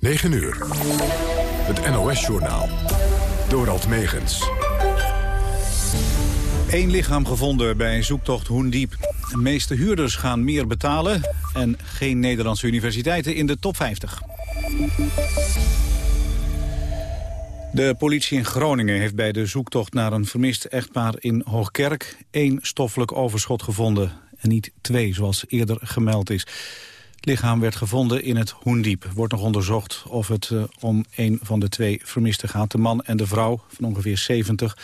9 uur. Het NOS-journaal. Dorald Megens. Eén lichaam gevonden bij zoektocht Hoendiep. De meeste huurders gaan meer betalen... en geen Nederlandse universiteiten in de top 50. De politie in Groningen heeft bij de zoektocht naar een vermist echtpaar in Hoogkerk... één stoffelijk overschot gevonden en niet twee, zoals eerder gemeld is. Het lichaam werd gevonden in het Hoendiep. Wordt nog onderzocht of het uh, om een van de twee vermisten gaat. De man en de vrouw, van ongeveer 70,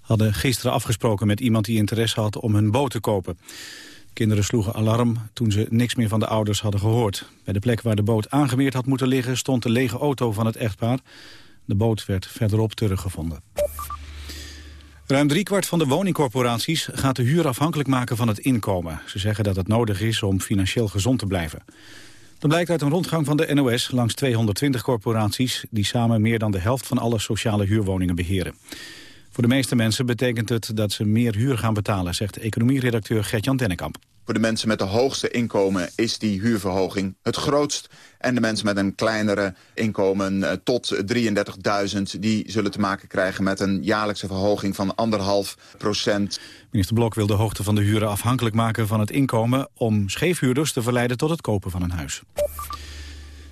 hadden gisteren afgesproken met iemand die interesse had om hun boot te kopen. Kinderen sloegen alarm toen ze niks meer van de ouders hadden gehoord. Bij de plek waar de boot aangemeerd had moeten liggen stond de lege auto van het echtpaar. De boot werd verderop teruggevonden. Ruim driekwart van de woningcorporaties gaat de huur afhankelijk maken van het inkomen. Ze zeggen dat het nodig is om financieel gezond te blijven. Dat blijkt uit een rondgang van de NOS langs 220 corporaties... die samen meer dan de helft van alle sociale huurwoningen beheren. Voor de meeste mensen betekent het dat ze meer huur gaan betalen... zegt economieredacteur Gert-Jan Dennekamp. Voor de mensen met de hoogste inkomen is die huurverhoging het grootst. En de mensen met een kleinere inkomen uh, tot 33.000... die zullen te maken krijgen met een jaarlijkse verhoging van anderhalf procent. Minister Blok wil de hoogte van de huren afhankelijk maken van het inkomen... om scheefhuurders te verleiden tot het kopen van een huis.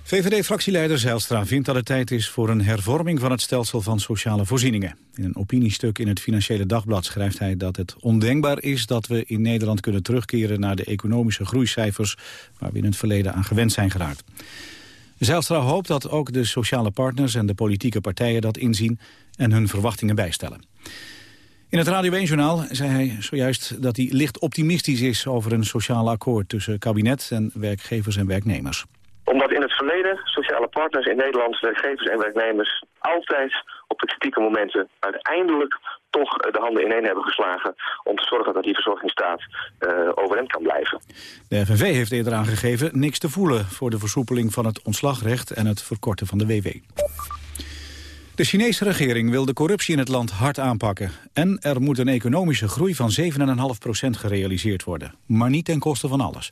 VVD-fractieleider Zijlstra vindt dat het tijd is voor een hervorming van het stelsel van sociale voorzieningen. In een opiniestuk in het Financiële Dagblad schrijft hij dat het ondenkbaar is dat we in Nederland kunnen terugkeren naar de economische groeicijfers waar we in het verleden aan gewend zijn geraakt. Zijlstra hoopt dat ook de sociale partners en de politieke partijen dat inzien en hun verwachtingen bijstellen. In het Radio 1-journaal zei hij zojuist dat hij licht optimistisch is over een sociaal akkoord tussen kabinet en werkgevers en werknemers verleden sociale partners in Nederland, werkgevers en werknemers... altijd op de kritieke momenten uiteindelijk toch de handen ineen hebben geslagen... om te zorgen dat die verzorgingsstaat uh, overeind kan blijven. De FNV heeft eerder aangegeven niks te voelen... voor de versoepeling van het ontslagrecht en het verkorten van de WW. De Chinese regering wil de corruptie in het land hard aanpakken. En er moet een economische groei van 7,5% gerealiseerd worden. Maar niet ten koste van alles.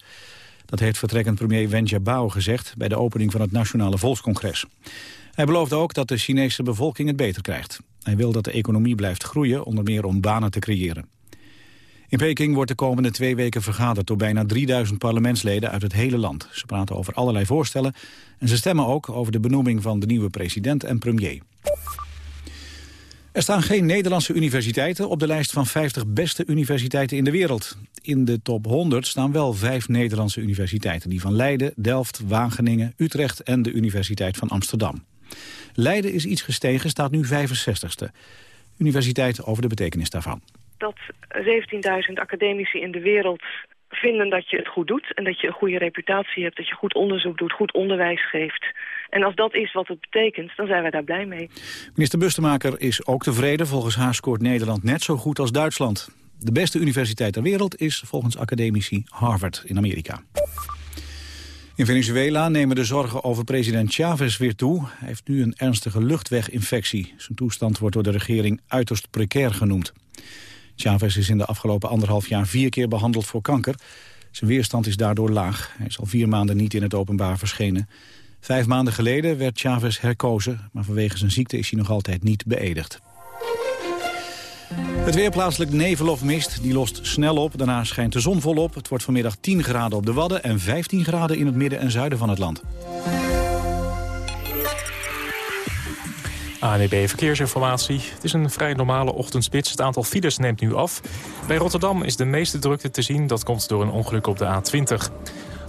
Dat heeft vertrekkend premier Wen Jiabao gezegd bij de opening van het Nationale Volkscongres. Hij beloofde ook dat de Chinese bevolking het beter krijgt. Hij wil dat de economie blijft groeien, onder meer om banen te creëren. In Peking wordt de komende twee weken vergaderd door bijna 3000 parlementsleden uit het hele land. Ze praten over allerlei voorstellen en ze stemmen ook over de benoeming van de nieuwe president en premier. Er staan geen Nederlandse universiteiten op de lijst van 50 beste universiteiten in de wereld. In de top 100 staan wel vijf Nederlandse universiteiten. Die van Leiden, Delft, Wageningen, Utrecht en de Universiteit van Amsterdam. Leiden is iets gestegen, staat nu 65ste. Universiteit over de betekenis daarvan. Dat 17.000 academici in de wereld vinden dat je het goed doet... en dat je een goede reputatie hebt, dat je goed onderzoek doet, goed onderwijs geeft... En als dat is wat het betekent, dan zijn wij daar blij mee. Minister Bustemaker is ook tevreden. Volgens haar scoort Nederland net zo goed als Duitsland. De beste universiteit ter wereld is volgens academici Harvard in Amerika. In Venezuela nemen de zorgen over president Chavez weer toe. Hij heeft nu een ernstige luchtweginfectie. Zijn toestand wordt door de regering uiterst precair genoemd. Chavez is in de afgelopen anderhalf jaar vier keer behandeld voor kanker. Zijn weerstand is daardoor laag. Hij is al vier maanden niet in het openbaar verschenen. Vijf maanden geleden werd Chavez herkozen, maar vanwege zijn ziekte is hij nog altijd niet beëdigd. Het weer plaatselijk nevel of mist, die lost snel op. Daarna schijnt de zon volop. Het wordt vanmiddag 10 graden op de Wadden en 15 graden in het midden en zuiden van het land. ANEB Verkeersinformatie. Het is een vrij normale ochtendspits. Het aantal files neemt nu af. Bij Rotterdam is de meeste drukte te zien. Dat komt door een ongeluk op de A20.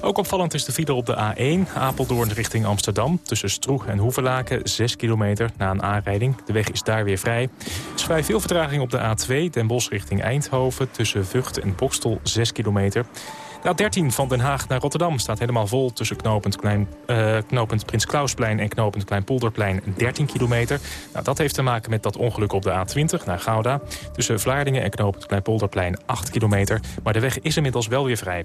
Ook opvallend is de file op de A1, Apeldoorn richting Amsterdam. Tussen Stroeg en Hoevelaken, 6 kilometer na een aanrijding. De weg is daar weer vrij. Er is vrij veel vertraging op de A2, Den Bosch richting Eindhoven. Tussen Vught en Bokstel, 6 kilometer. De A13 van Den Haag naar Rotterdam staat helemaal vol... tussen knooppunt, Klein, uh, knooppunt Prins Klausplein en knooppunt Kleinpolderplein 13 kilometer. Nou, dat heeft te maken met dat ongeluk op de A20 naar Gouda. Tussen Vlaardingen en knooppunt Kleinpolderplein 8 kilometer. Maar de weg is inmiddels wel weer vrij.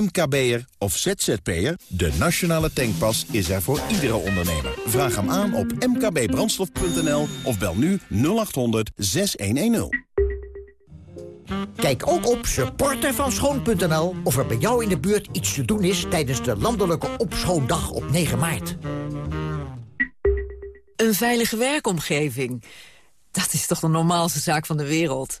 MKB'er of ZZP'er? De nationale tankpas is er voor iedere ondernemer. Vraag hem aan op mkbbrandstof.nl of bel nu 0800 6110. Kijk ook op supportervanschoon.nl of er bij jou in de buurt iets te doen is... tijdens de landelijke opschoondag op 9 maart. Een veilige werkomgeving. Dat is toch de normaalste zaak van de wereld.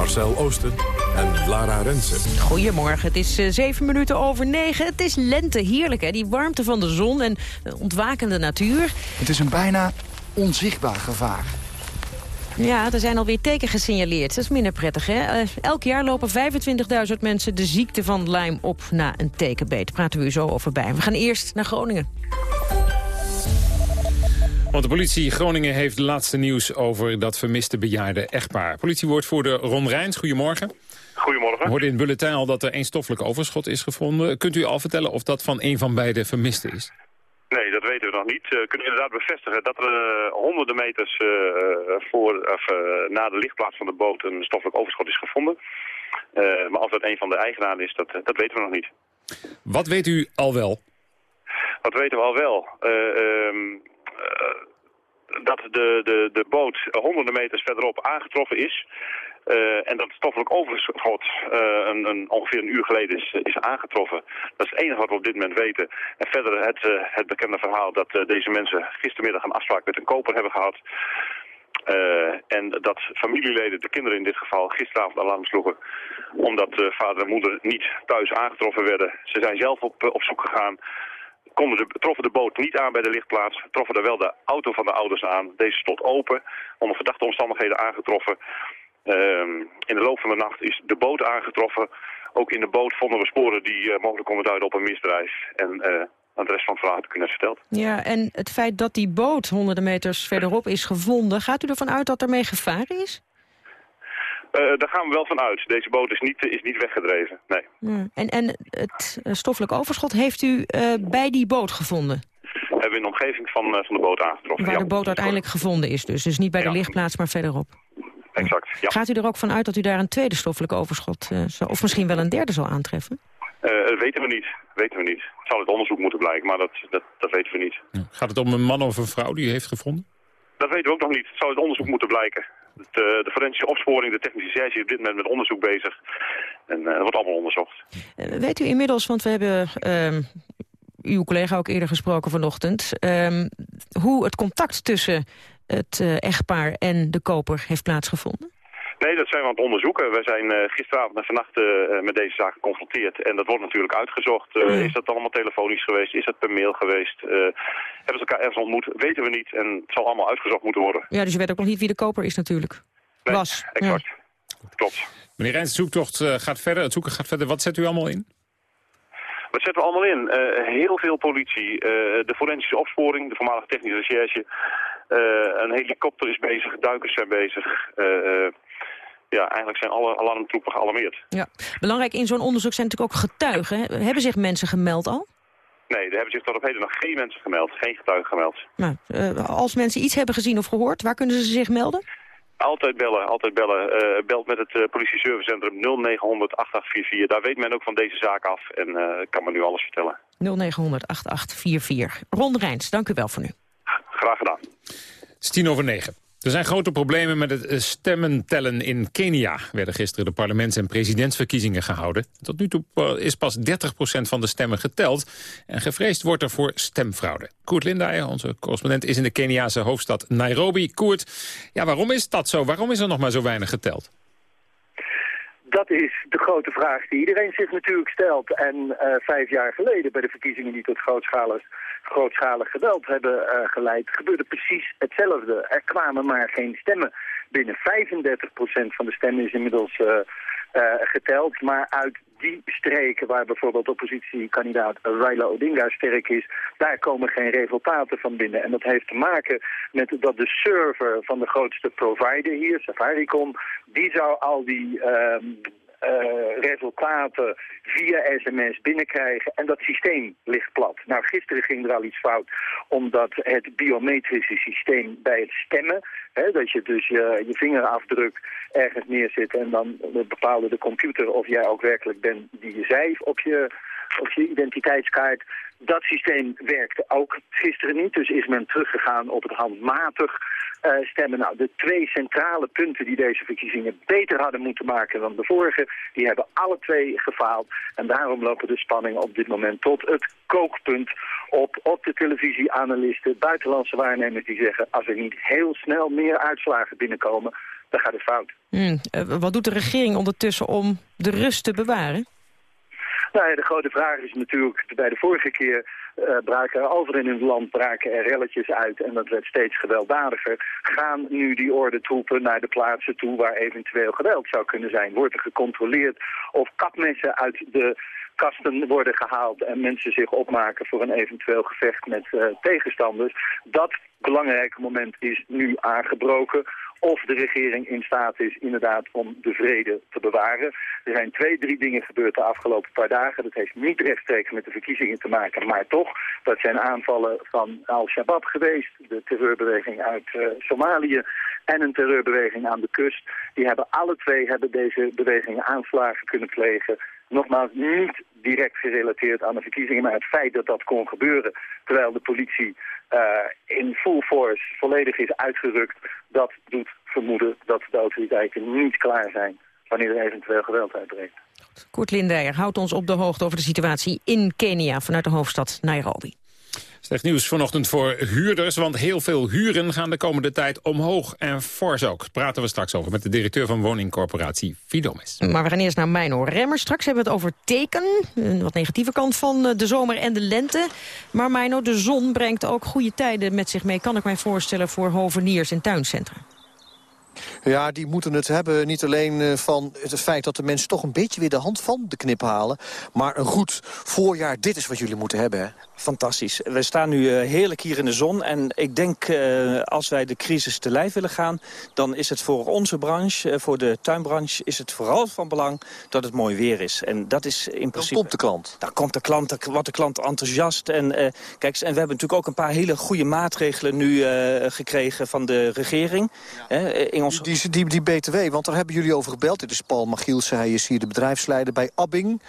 Marcel Oosten en Lara Rensen. Goedemorgen, het is uh, zeven minuten over negen. Het is lente, heerlijk hè, die warmte van de zon en de ontwakende natuur. Het is een bijna onzichtbaar gevaar. Ja, er zijn alweer teken gesignaleerd. Dat is minder prettig, hè? Uh, elk jaar lopen 25.000 mensen de ziekte van Lyme op na een tekenbeet. Praten we u zo over bij. We gaan eerst naar Groningen. Want de politie Groningen heeft laatste nieuws over dat vermiste bejaarde echtpaar. Politiewoordvoerder Ron Rijns, goedemorgen. Goedemorgen. Hoorden in het bulletin al dat er één stoffelijk overschot is gevonden. Kunt u al vertellen of dat van een van beide vermisten is? Nee, dat weten we nog niet. We kunnen inderdaad bevestigen dat er uh, honderden meters uh, voor, of, uh, na de lichtplaats van de boot een stoffelijk overschot is gevonden. maar of dat een van de eigenaren is, dat, dat weten we nog niet. Wat weet u al wel? Wat weten we al wel? Uh, dat de, de, de boot honderden meters verderop aangetroffen is. Uh, en dat stoffelijk overschot uh, een, een, ongeveer een uur geleden is, is aangetroffen. Dat is het enige wat we op dit moment weten. En verder het, het bekende verhaal dat deze mensen gistermiddag een afspraak met een koper hebben gehad. en dat familieleden, de kinderen in dit geval, gisteravond alarm sloegen. Omdat vader en moeder niet thuis aangetroffen werden. Ze zijn zelf op, op zoek gegaan konden de, troffen de boot niet aan bij de lichtplaats, troffen er wel de auto van de ouders aan. Deze stond open, onder verdachte omstandigheden aangetroffen. Um, in de loop van de nacht is de boot aangetroffen. Ook in de boot vonden we sporen die uh, mogelijk konden duiden op een misdrijf. En uh, aan de rest van het verhaal heb ik u net verteld. Ja, en het feit dat die boot honderden meters verderop is gevonden... gaat u ervan uit dat er mee gevaar is? Uh, daar gaan we wel van uit. Deze boot is niet, is niet weggedreven, nee. Ja. En, en het stoffelijk overschot heeft u uh, bij die boot gevonden? Hebben we in de omgeving van, uh, van de boot aangetroffen. Waar ja. de boot uiteindelijk gevonden is dus. Dus niet bij ja. de lichtplaats, maar verderop. Exact, ja. Gaat u er ook van uit dat u daar een tweede stoffelijk overschot... Zo, of misschien wel een derde zal aantreffen? dat weten we niet. weten we niet. Het zal het onderzoek moeten blijken, maar dat, dat, dat weten we niet. Ja. Gaat het om een man of een vrouw die u heeft gevonden? Dat weten we ook nog niet. Het zal het onderzoek moeten blijken. De, de forensische opsporing, de technische zij is op dit moment met onderzoek bezig. En dat wordt allemaal onderzocht. Uh, weet u inmiddels, want we hebben uh, uw collega ook eerder gesproken vanochtend... hoe het contact tussen het uh, echtpaar en de koper heeft plaatsgevonden? Nee, dat zijn we aan het onderzoeken. We zijn uh, gisteravond en vannacht uh, met deze zaak geconfronteerd. En dat wordt natuurlijk uitgezocht. Uh, mm. Is dat allemaal telefonisch geweest? Is dat per mail geweest? hebben ze elkaar ergens ontmoet? Weten we niet. En het zal allemaal uitgezocht moeten worden. Ja, dus je weet ook nog niet wie de koper is natuurlijk. Nee, Was. exact. Ja. Klopt. Meneer Rijns, de zoektocht gaat verder. Het zoeken gaat verder. Wat zet u allemaal in? Wat zetten we allemaal in? Uh, heel veel politie, uh, de forensische opsporing, de voormalige technische recherche. Uh, een helikopter is bezig, duikers zijn bezig. Ja, eigenlijk zijn alle alarmtroepen gealarmeerd. Ja. Belangrijk in zo'n onderzoek zijn natuurlijk ook getuigen. Hebben zich mensen gemeld al? Nee, er hebben zich tot op heden nog geen mensen gemeld, geen getuigen gemeld. Nou, als mensen iets hebben gezien of gehoord, waar kunnen ze zich melden? Altijd bellen, altijd bellen. Uh, belt met het uh, politieservicecentrum 0900 8844. Daar weet men ook van deze zaak af en uh, kan me nu alles vertellen. 0900 8844. Ron Rijns, dank u wel voor nu. Graag gedaan. Het is tien over negen. Er zijn grote problemen met het eh, stemmentellen in Kenia. Werden gisteren de parlements- en presidentsverkiezingen gehouden. Tot nu toe eh, is pas 30% van de stemmen geteld. En gevreesd wordt er voor stemfraude. Koert Lindaer, onze correspondent, is in de Keniaanse hoofdstad Nairobi. Koert, ja, waarom is dat zo? Waarom is er nog maar zo weinig geteld? Dat is de grote vraag die iedereen zich natuurlijk stelt. En uh, vijf jaar geleden bij de verkiezingen die tot grootschalig grootschalig geweld hebben uh, geleid, gebeurde precies hetzelfde. Er kwamen maar geen stemmen. Binnen 35% van de stemmen is inmiddels uh, geteld. Maar uit die streken waar bijvoorbeeld oppositiekandidaat Raila Odinga sterk is, daar komen geen resultaten van binnen. En dat heeft te maken met dat de server van de grootste provider hier, Safaricom, die zou al die uh, resultaten via sms binnenkrijgen en dat systeem ligt plat. Nou, gisteren ging er al iets fout omdat het biometrische systeem bij het stemmen, hè, dat je dus je, je vingerafdruk ergens neerzet en dan bepaalde de computer of jij ook werkelijk bent die je zei op je, op je identiteitskaart. Dat systeem werkte ook gisteren niet, dus is men teruggegaan op het handmatig uh, stemmen. Nou, de twee centrale punten die deze verkiezingen beter hadden moeten maken dan de vorige, die hebben alle twee gefaald. En daarom lopen de spanningen op dit moment tot het kookpunt op, op de televisieanalisten, buitenlandse waarnemers die zeggen, als er niet heel snel meer uitslagen binnenkomen, dan gaat het fout. Hmm, uh, wat doet de regering ondertussen om de rust te bewaren? Nou ja, de grote vraag is natuurlijk, bij de vorige keer uh, braken er over in het land braken er relletjes uit en dat werd steeds gewelddadiger. Gaan nu die ordentroepen naar de plaatsen toe waar eventueel geweld zou kunnen zijn? Wordt er gecontroleerd of kapmessen uit de kasten worden gehaald en mensen zich opmaken voor een eventueel gevecht met uh, tegenstanders. Dat belangrijke moment is nu aangebroken of de regering in staat is inderdaad om de vrede te bewaren. Er zijn twee, drie dingen gebeurd de afgelopen paar dagen. Dat heeft niet rechtstreeks met de verkiezingen te maken, maar toch. Dat zijn aanvallen van Al-Shabaab geweest, de terreurbeweging uit uh, Somalië en een terreurbeweging aan de kust. Die hebben alle twee hebben deze bewegingen aanslagen kunnen plegen nogmaals niet direct gerelateerd aan de verkiezingen, maar het feit dat dat kon gebeuren terwijl de politie uh, in full force volledig is uitgerukt, dat doet vermoeden dat de autoriteiten niet klaar zijn wanneer er eventueel geweld uitbreekt. Koert Lindeyer houdt ons op de hoogte over de situatie in Kenia vanuit de hoofdstad Nairobi. Slecht nieuws vanochtend voor huurders, want heel veel huren gaan de komende tijd omhoog. En fors ook. Praten we straks over met de directeur van woningcorporatie Fidomes. Maar we gaan eerst naar Mijno Remmer. Straks hebben we het over teken, een wat negatieve kant van eh, de zomer en de lente. Maar Mijno, de zon brengt ook goede tijden met zich mee, kan ik mij voorstellen, voor hoveniers in tuincentra. Ja, die moeten het hebben. Niet alleen eh, van het feit dat de mensen toch een beetje weer de hand van de knip halen. Maar een goed voorjaar, dit is wat jullie moeten hebben. Hè? Fantastisch. We staan nu uh, heerlijk hier in de zon. En ik denk, uh, als wij de crisis te lijf willen gaan... dan is het voor onze branche, voor de tuinbranche... is het vooral van belang dat het mooi weer is. En dat is in principe... Dan komt de klant. Dan komt de klant, dan wordt de klant enthousiast. En, kijk, en we hebben natuurlijk ook een paar hele goede maatregelen nu gekregen van de regering. Ja. in die, die, die BTW, want daar hebben jullie over gebeld. Dit is Paul Magielsen, hij is hier de bedrijfsleider bij Abbing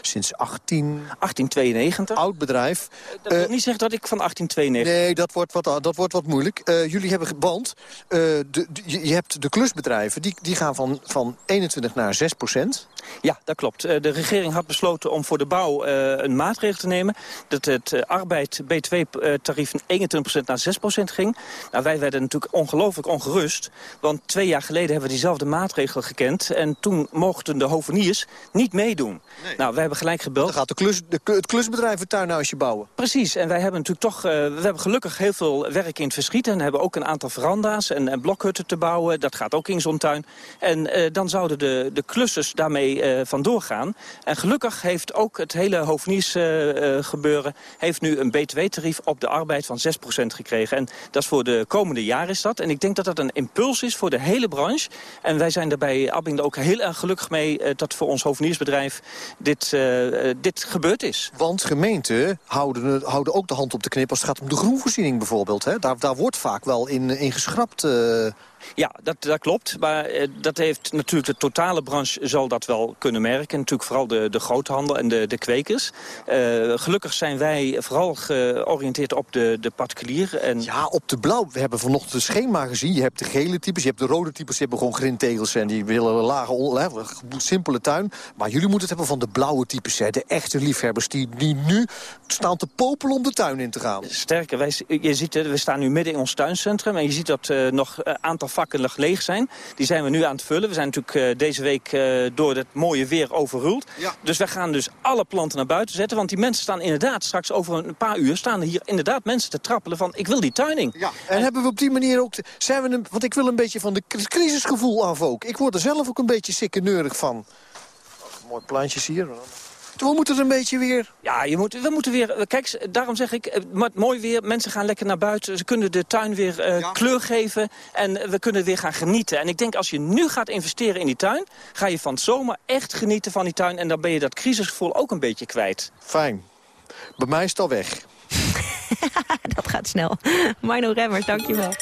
sinds 18... 1892. Oud bedrijf. Dat wil uh, niet zeggen dat ik van 1892... Nee, dat wordt wat, dat wordt wat moeilijk. Uh, jullie hebben geband. Uh, de, de, je hebt de klusbedrijven, die, die gaan van, van 21 naar 6 procent. Ja, dat klopt. De regering had besloten om voor de bouw een maatregel te nemen... dat het arbeid B2-tarief van 21 naar 6% ging. Nou, wij werden natuurlijk ongelooflijk ongerust. Want twee jaar geleden hebben we diezelfde maatregel gekend... en toen mochten de hoveniers niet meedoen. Nee. Nou, wij hebben gelijk gebeld. Dan gaat de klus, de, het klusbedrijf het tuinhuisje bouwen. Precies, en wij hebben natuurlijk toch... Uh, we hebben gelukkig heel veel werk in het verschiet... en hebben ook een aantal veranda's en, en blokhutten te bouwen. Dat gaat ook in zo'n tuin. En uh, dan zouden de, de klussers daarmee uh, vandoor gaan. En gelukkig heeft ook het hele hoofdnieuws gebeuren... heeft nu een btw-tarief op de arbeid van 6% gekregen. En dat is voor de komende jaren is dat. En ik denk dat dat een impuls is voor de hele branche. En wij zijn er bij Abbing ook heel erg gelukkig mee... dat voor ons hoofdniersbedrijf dit, uh, dit gebeurd is. Want gemeenten houden, houden ook de hand op de knip als het gaat om de groenvoorziening bijvoorbeeld. Hè? Daar, daar wordt vaak wel in, in geschrapt... Ja, dat, dat klopt. Maar eh, dat heeft natuurlijk de totale branche zal dat wel kunnen merken. Natuurlijk vooral de, de groothandel en de, de kwekers. Eh, gelukkig zijn wij vooral georiënteerd op de, de particulier. En... Ja, op de blauw. We hebben vanochtend het schema gezien. Je hebt de gele types, je hebt de rode types. Die hebben gewoon grintegels en die willen een lage, simpele tuin. Maar jullie moeten het hebben van de blauwe types. Hè. De echte liefhebbers die, die nu staan te popelen om de tuin in te gaan. Sterker, wij, je ziet, we staan nu midden in ons tuincentrum. En je ziet dat uh, nog een aantal vakken nog leeg zijn. Die zijn we nu aan het vullen. We zijn natuurlijk uh, deze week uh, door het mooie weer overruld. Ja. Dus wij gaan dus alle planten naar buiten zetten. Want die mensen staan inderdaad straks over een paar uur... staan er hier inderdaad mensen te trappelen van ik wil die tuining. Ja. En, en hebben we op die manier ook... Zijn we een, want ik wil een beetje van de crisisgevoel af ook. Ik word er zelf ook een beetje sikkeneurig van. Oh, mooi plantjes hier. We moeten er een beetje weer... Ja, je moet, we moeten weer... Kijk, daarom zeg ik, mooi weer. Mensen gaan lekker naar buiten. Ze kunnen de tuin weer uh, ja. kleur geven. En we kunnen weer gaan genieten. En ik denk, als je nu gaat investeren in die tuin... ga je van het zomer echt genieten van die tuin. En dan ben je dat crisisgevoel ook een beetje kwijt. Fijn. Bij mij is het al weg. dat gaat snel. Mino Remmers, dankjewel.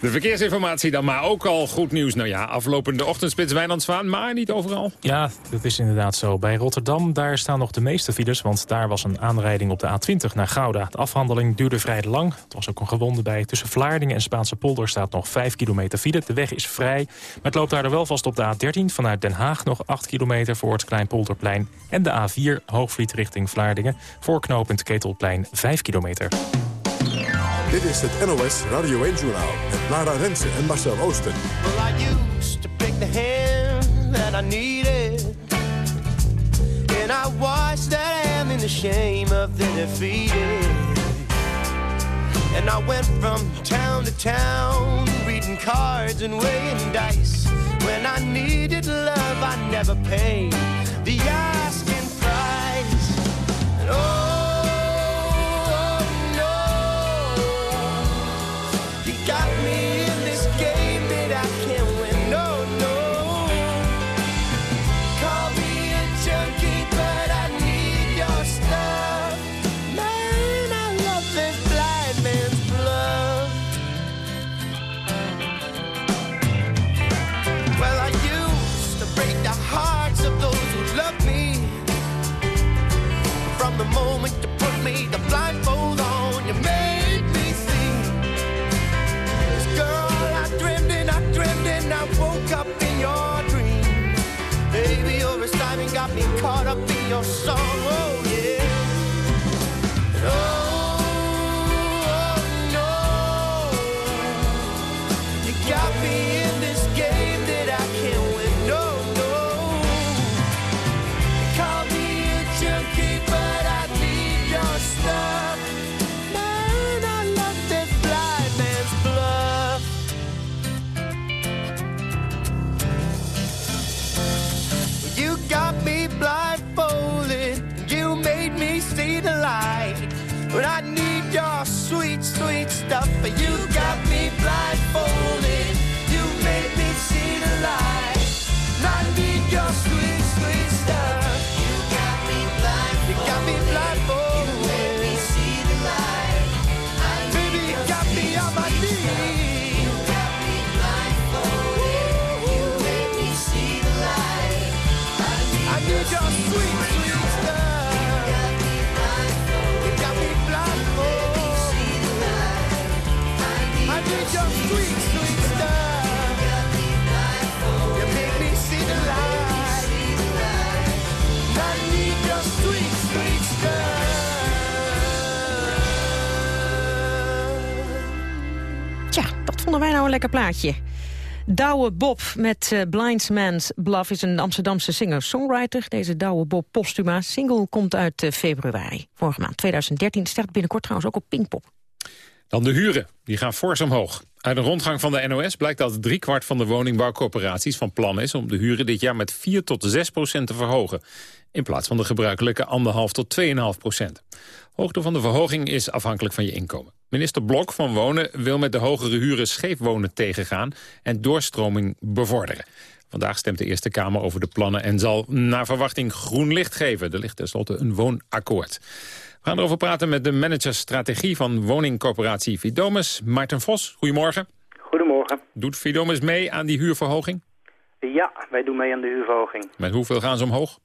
De verkeersinformatie dan, maar ook al goed nieuws. Nou ja, aflopende ochtendspits Wijnandswaan, maar niet overal. Ja, dat is inderdaad zo. Bij Rotterdam, daar staan nog de meeste files... want daar was een aanrijding op de A20 naar Gouda. De afhandeling duurde vrij lang. Het was ook een gewonde bij. Tussen Vlaardingen en Spaanse polder staat nog 5 kilometer file. De weg is vrij, maar het loopt daar er wel vast op de A13... vanuit Den Haag nog 8 kilometer voor het Kleinpolderplein... en de A4 Hoogvliet richting Vlaardingen... voor knooppunt Ketelplein 5 kilometer. Dit is het NOS Radio 1-journaal met Lara Rensen en Marcel Oosten. Well, I used to pick the hand that I needed. And I watched that hand in the shame of the defeated. And I went from town to town Reading cards and weighing dice. When I needed love I never paid. The got me caught up in your song. Lekker plaatje. Douwe Bob met uh, Blind Man's Bluff is een Amsterdamse singer-songwriter. Deze Douwe Bob Postuma single komt uit uh, februari. Vorige maand, 2013. Start binnenkort trouwens ook op Pinkpop. Dan de huren, die gaan fors omhoog. Uit een rondgang van de NOS blijkt dat driekwart van de woningbouwcorporaties van plan is... om de huren dit jaar met 4 tot 6 procent te verhogen. In plaats van de gebruikelijke 1,5 tot 2,5 procent. Hoogte van de verhoging is afhankelijk van je inkomen. Minister Blok van Wonen wil met de hogere huren scheef wonen tegengaan... en doorstroming bevorderen. Vandaag stemt de Eerste Kamer over de plannen en zal naar verwachting groen licht geven. Er ligt tenslotte een woonakkoord. We gaan erover praten met de manager strategie van woningcorporatie Vidomus, Maarten Vos. Goedemorgen. Goedemorgen. Doet Fidomus mee aan die huurverhoging? Ja, wij doen mee aan de huurverhoging. Met hoeveel gaan ze omhoog?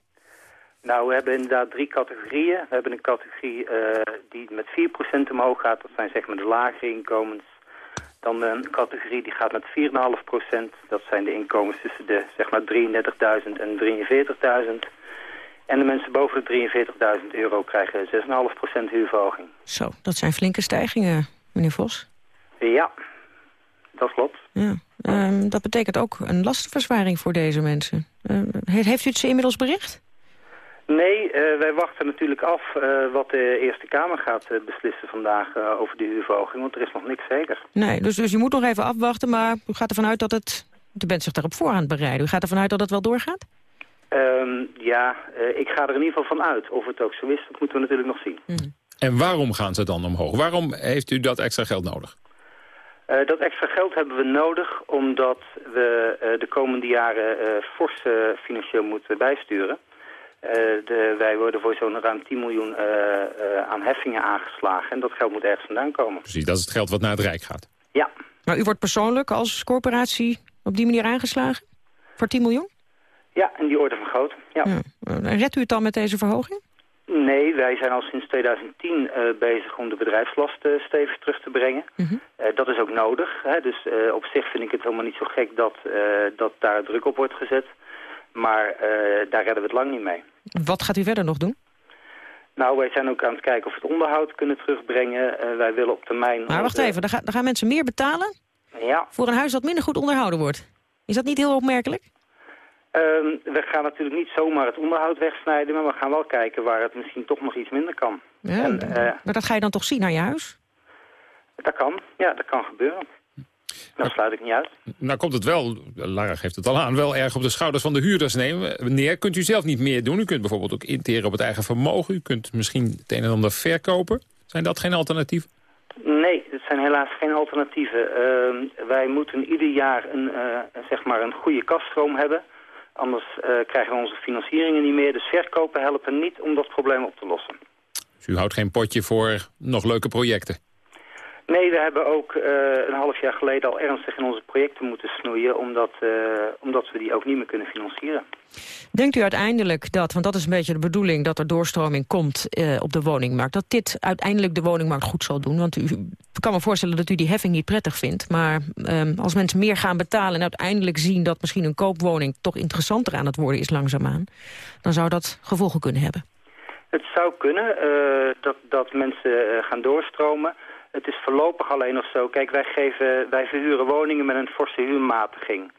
Nou, we hebben inderdaad drie categorieën. We hebben een categorie uh, die met 4% omhoog gaat. Dat zijn zeg maar de lagere inkomens. Dan een categorie die gaat met 4,5%. Dat zijn de inkomens tussen de zeg maar 33.000 en 43.000. En de mensen boven de 43.000 euro krijgen 6,5% huurverhoging. Zo, dat zijn flinke stijgingen, meneer Vos. Ja, dat klopt. Ja. Um, dat betekent ook een lastenverzwaring voor deze mensen. Uh, heeft u het ze inmiddels bericht? Nee, uh, wij wachten natuurlijk af uh, wat de Eerste Kamer gaat beslissen vandaag over de huurverhoging, want er is nog niks zeker. Nee, dus, dus je moet nog even afwachten, maar u gaat ervan uit dat het... U bent zich daarop voor aan het bereiden. U gaat ervan uit dat het wel doorgaat? Um, ja, ik ga er in ieder geval van uit. Of het ook zo is, dat moeten we natuurlijk nog zien. Mm. En waarom gaan ze dan omhoog? Waarom heeft u dat extra geld nodig? Uh, dat extra geld hebben we nodig omdat we uh, de komende jaren uh, fors financieel moeten bijsturen. De, wij worden voor zo'n ruim 10 miljoen aan heffingen aangeslagen en dat geld moet ergens vandaan komen. Precies, dat is het geld wat naar het Rijk gaat. Ja. Maar u wordt persoonlijk als corporatie op die manier aangeslagen? Voor 10 miljoen? Ja, in die orde van grootte, ja. ja. Redt u het dan met deze verhoging? Nee, wij zijn al sinds 2010 uh, bezig om de bedrijfslasten stevig terug te brengen. Mhm. Uh, dat is ook nodig. Hè? Dus uh, op zich vind ik het helemaal niet zo gek dat, dat daar druk op wordt gezet. Maar daar redden we het lang niet mee. Wat gaat u verder nog doen? Nou, wij zijn ook aan het kijken of we het onderhoud kunnen terugbrengen. wij willen op termijn... Maar wacht even, dan, ga, dan gaan mensen meer betalen? Ja. Voor een huis dat minder goed onderhouden wordt? Is dat niet heel opmerkelijk? Um, we gaan natuurlijk niet zomaar het onderhoud wegsnijden... maar we gaan wel kijken waar het misschien toch nog iets minder kan. Ja, en, uh, maar dat ga je dan toch zien aan je huis? Dat kan, ja, dat kan gebeuren. Dat sluit ik niet uit. Nou komt het wel, Lara geeft het al aan, wel erg op de schouders van de huurders nemen. Neer, kunt u zelf niet meer doen? U kunt bijvoorbeeld ook interen op het eigen vermogen. U kunt misschien het een en ander verkopen. Zijn dat geen alternatieven? Nee, het zijn helaas geen alternatieven. Uh, wij moeten ieder jaar een, uh, zeg maar een goede kaststroom hebben... Anders uh, krijgen we onze financieringen niet meer. Dus verkopen helpen niet om dat probleem op te lossen. Dus u houdt geen potje voor nog leuke projecten? Nee, we hebben ook uh, een half jaar geleden al ernstig in onze projecten moeten snoeien... Omdat, uh, omdat we die ook niet meer kunnen financieren. Denkt u uiteindelijk dat, want dat is een beetje de bedoeling... dat er doorstroming komt uh, op de woningmarkt... dat dit uiteindelijk de woningmarkt goed zal doen? Want u ik kan me voorstellen dat u die heffing niet prettig vindt... maar um, als mensen meer gaan betalen en uiteindelijk zien... dat misschien een koopwoning toch interessanter aan het worden is langzaamaan... dan zou dat gevolgen kunnen hebben. Het zou kunnen dat, dat mensen gaan doorstromen... Het is voorlopig alleen nog zo. Kijk, wij, geven, wij verhuren woningen met een forse huurmatiging.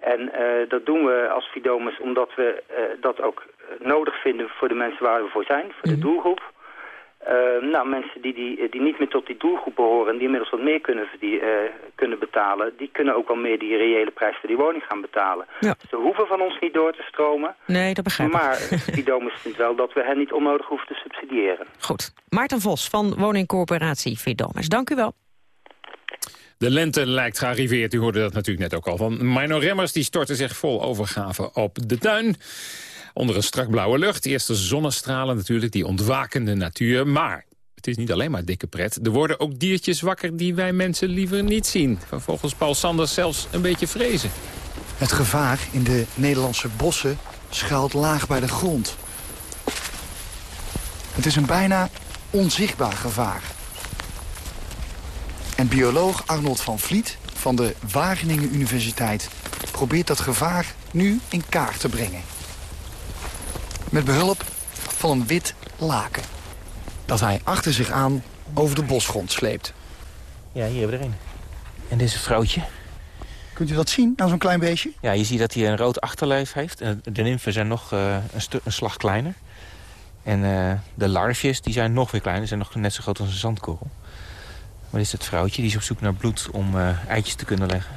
En uh, dat doen we als Fidomus omdat we uh, dat ook nodig vinden voor de mensen waar we voor zijn, voor de doelgroep. Uh, nou, mensen die, die, die niet meer tot die doelgroep behoren en die inmiddels wat meer kunnen, die, kunnen betalen, die kunnen ook wel meer die reële prijs voor die woning gaan betalen. Ja. Ze hoeven van ons niet door te stromen. Nee, dat begrijp ik. Maar Fidomus vindt wel dat we hen niet onnodig hoeven te subsidiëren. Goed. Maarten Vos van woningcorporatie Fidomus. Dank u wel. De lente lijkt gearriveerd. U hoorde dat natuurlijk net ook al van Mino Remmers. Die stortte zich vol overgave op de tuin. Onder een strak blauwe lucht. Eerste zonnestralen natuurlijk, die ontwakende natuur. Maar het is niet alleen maar dikke pret. Er worden ook diertjes wakker die wij mensen liever niet zien. Volgens Paul Sanders zelfs een beetje vrezen. Het gevaar in de Nederlandse bossen schuilt laag bij de grond. Het is een bijna onzichtbaar gevaar. En bioloog Arnold van Vliet van de Wageningen Universiteit... probeert dat gevaar nu in kaart te brengen. Met behulp van een wit laken. Dat hij achter zich aan over de bosgrond sleept. Ja, hier hebben we er een. En dit is een vrouwtje. Kunt u dat zien aan zo'n klein beestje? Ja, je ziet dat hij een rood achterlijf heeft. De nymfen zijn nog uh, een, een, slag kleiner. En uh, de larfjes die zijn nog weer kleiner. zijn nog net zo groot als een zandkorrel. Maar dit is het vrouwtje. Die is op zoek naar bloed om uh, eitjes te kunnen leggen.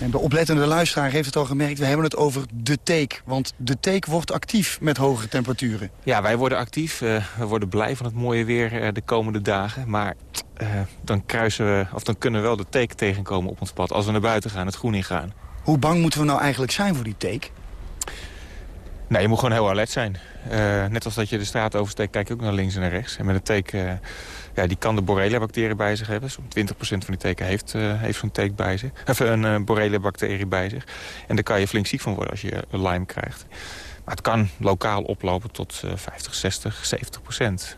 En de oplettende luisteraar heeft het al gemerkt. We hebben het over de teek. Want de teek wordt actief met hogere temperaturen. Ja, wij worden actief. Uh, we worden blij van het mooie weer uh, de komende dagen. Maar uh, dan, kruisen we, of dan kunnen we wel de teek tegenkomen op ons pad. Als we naar buiten gaan, het groen ingaan. Hoe bang moeten we nou eigenlijk zijn voor die teek? Nee, je moet gewoon heel alert zijn. Net als dat je de straat oversteekt, kijk je ook naar links en naar rechts. En met een teken, ja, die kan de borrelia-bacterie bij zich hebben. Zo'n 20% van die teken heeft, uh, heeft zo'n teken bij zich. Of een uh, borrelia-bacterie bij zich. En daar kan je flink ziek van worden als je Lyme krijgt. Maar het kan lokaal oplopen tot 50, 60, 70 procent.